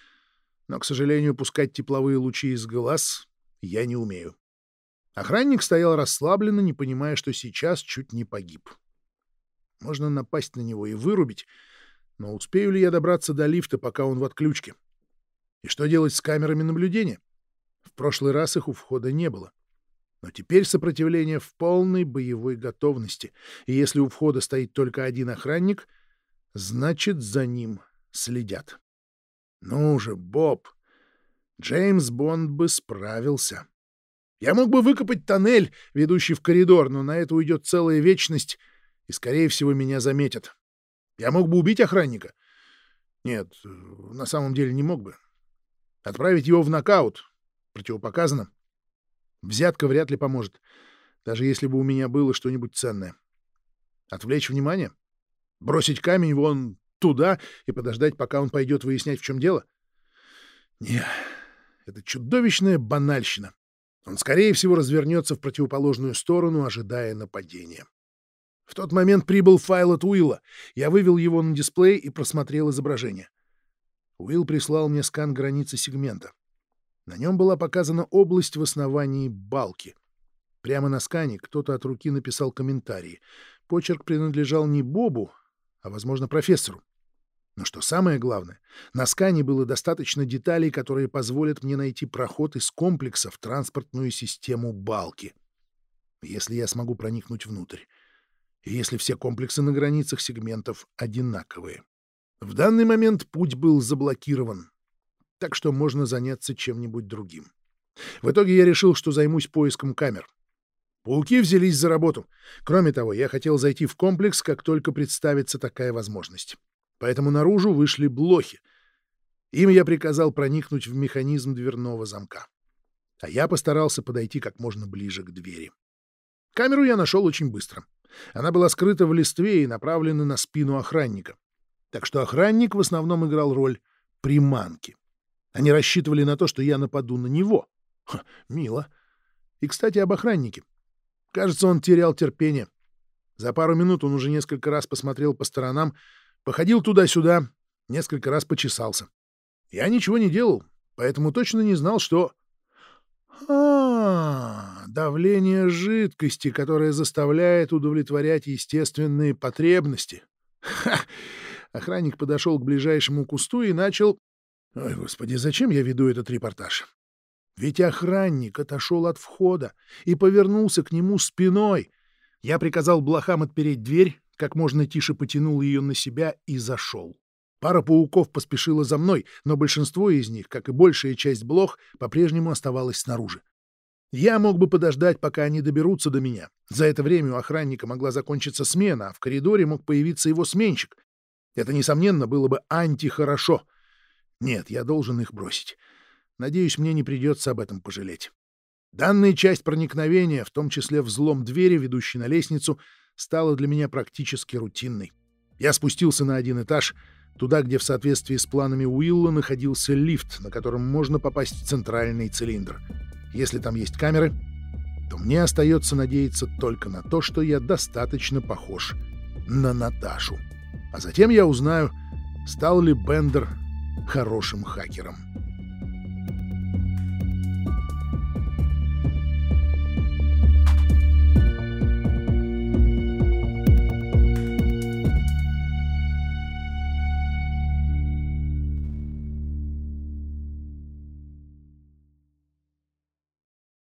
но, к сожалению, пускать тепловые лучи из глаз я не умею. Охранник стоял расслабленно, не понимая, что сейчас чуть не погиб. Можно напасть на него и вырубить, но успею ли я добраться до лифта, пока он в отключке? И что делать с камерами наблюдения? В прошлый раз их у входа не было. Но теперь сопротивление в полной боевой готовности, и если у входа стоит только один охранник, значит, за ним следят. Ну же, Боб, Джеймс Бонд бы справился. Я мог бы выкопать тоннель, ведущий в коридор, но на это уйдет целая вечность — и, скорее всего, меня заметят. Я мог бы убить охранника. Нет, на самом деле не мог бы. Отправить его в нокаут противопоказано. Взятка вряд ли поможет, даже если бы у меня было что-нибудь ценное. Отвлечь внимание? Бросить камень вон туда и подождать, пока он пойдет выяснять, в чем дело? Не, это чудовищная банальщина. Он, скорее всего, развернется в противоположную сторону, ожидая нападения. В тот момент прибыл файл от Уилла. Я вывел его на дисплей и просмотрел изображение. Уилл прислал мне скан границы сегмента. На нем была показана область в основании балки. Прямо на скане кто-то от руки написал комментарий. Почерк принадлежал не Бобу, а, возможно, профессору. Но что самое главное, на скане было достаточно деталей, которые позволят мне найти проход из комплекса в транспортную систему балки. Если я смогу проникнуть внутрь. И если все комплексы на границах сегментов одинаковые. В данный момент путь был заблокирован, так что можно заняться чем-нибудь другим. В итоге я решил, что займусь поиском камер. Пауки взялись за работу. Кроме того, я хотел зайти в комплекс, как только представится такая возможность. Поэтому наружу вышли блохи. Им я приказал проникнуть в механизм дверного замка. А я постарался подойти как можно ближе к двери. Камеру я нашел очень быстро. Она была скрыта в листве и направлена на спину охранника. Так что охранник в основном играл роль приманки. Они рассчитывали на то, что я нападу на него. Ха, мило. И, кстати, об охраннике. Кажется, он терял терпение. За пару минут он уже несколько раз посмотрел по сторонам Походил туда-сюда, несколько раз почесался. Я ничего не делал, поэтому точно не знал, что... А, давление жидкости, которое заставляет удовлетворять естественные потребности. Ха! Охранник подошел к ближайшему кусту и начал... Ой, господи, зачем я веду этот репортаж? Ведь охранник отошел от входа и повернулся к нему спиной. Я приказал блохам отпереть дверь, как можно тише потянул ее на себя и зашел. Пара пауков поспешила за мной, но большинство из них, как и большая часть блох, по-прежнему оставалось снаружи. Я мог бы подождать, пока они доберутся до меня. За это время у охранника могла закончиться смена, а в коридоре мог появиться его сменщик. Это, несомненно, было бы антихорошо. Нет, я должен их бросить. Надеюсь, мне не придется об этом пожалеть. Данная часть проникновения, в том числе взлом двери, ведущей на лестницу, стала для меня практически рутинной. Я спустился на один этаж, туда, где в соответствии с планами Уилла находился лифт, на котором можно попасть в центральный цилиндр. Если там есть камеры, то мне остается надеяться только на то, что я достаточно похож на Наташу. А затем я узнаю, стал ли Бендер хорошим хакером.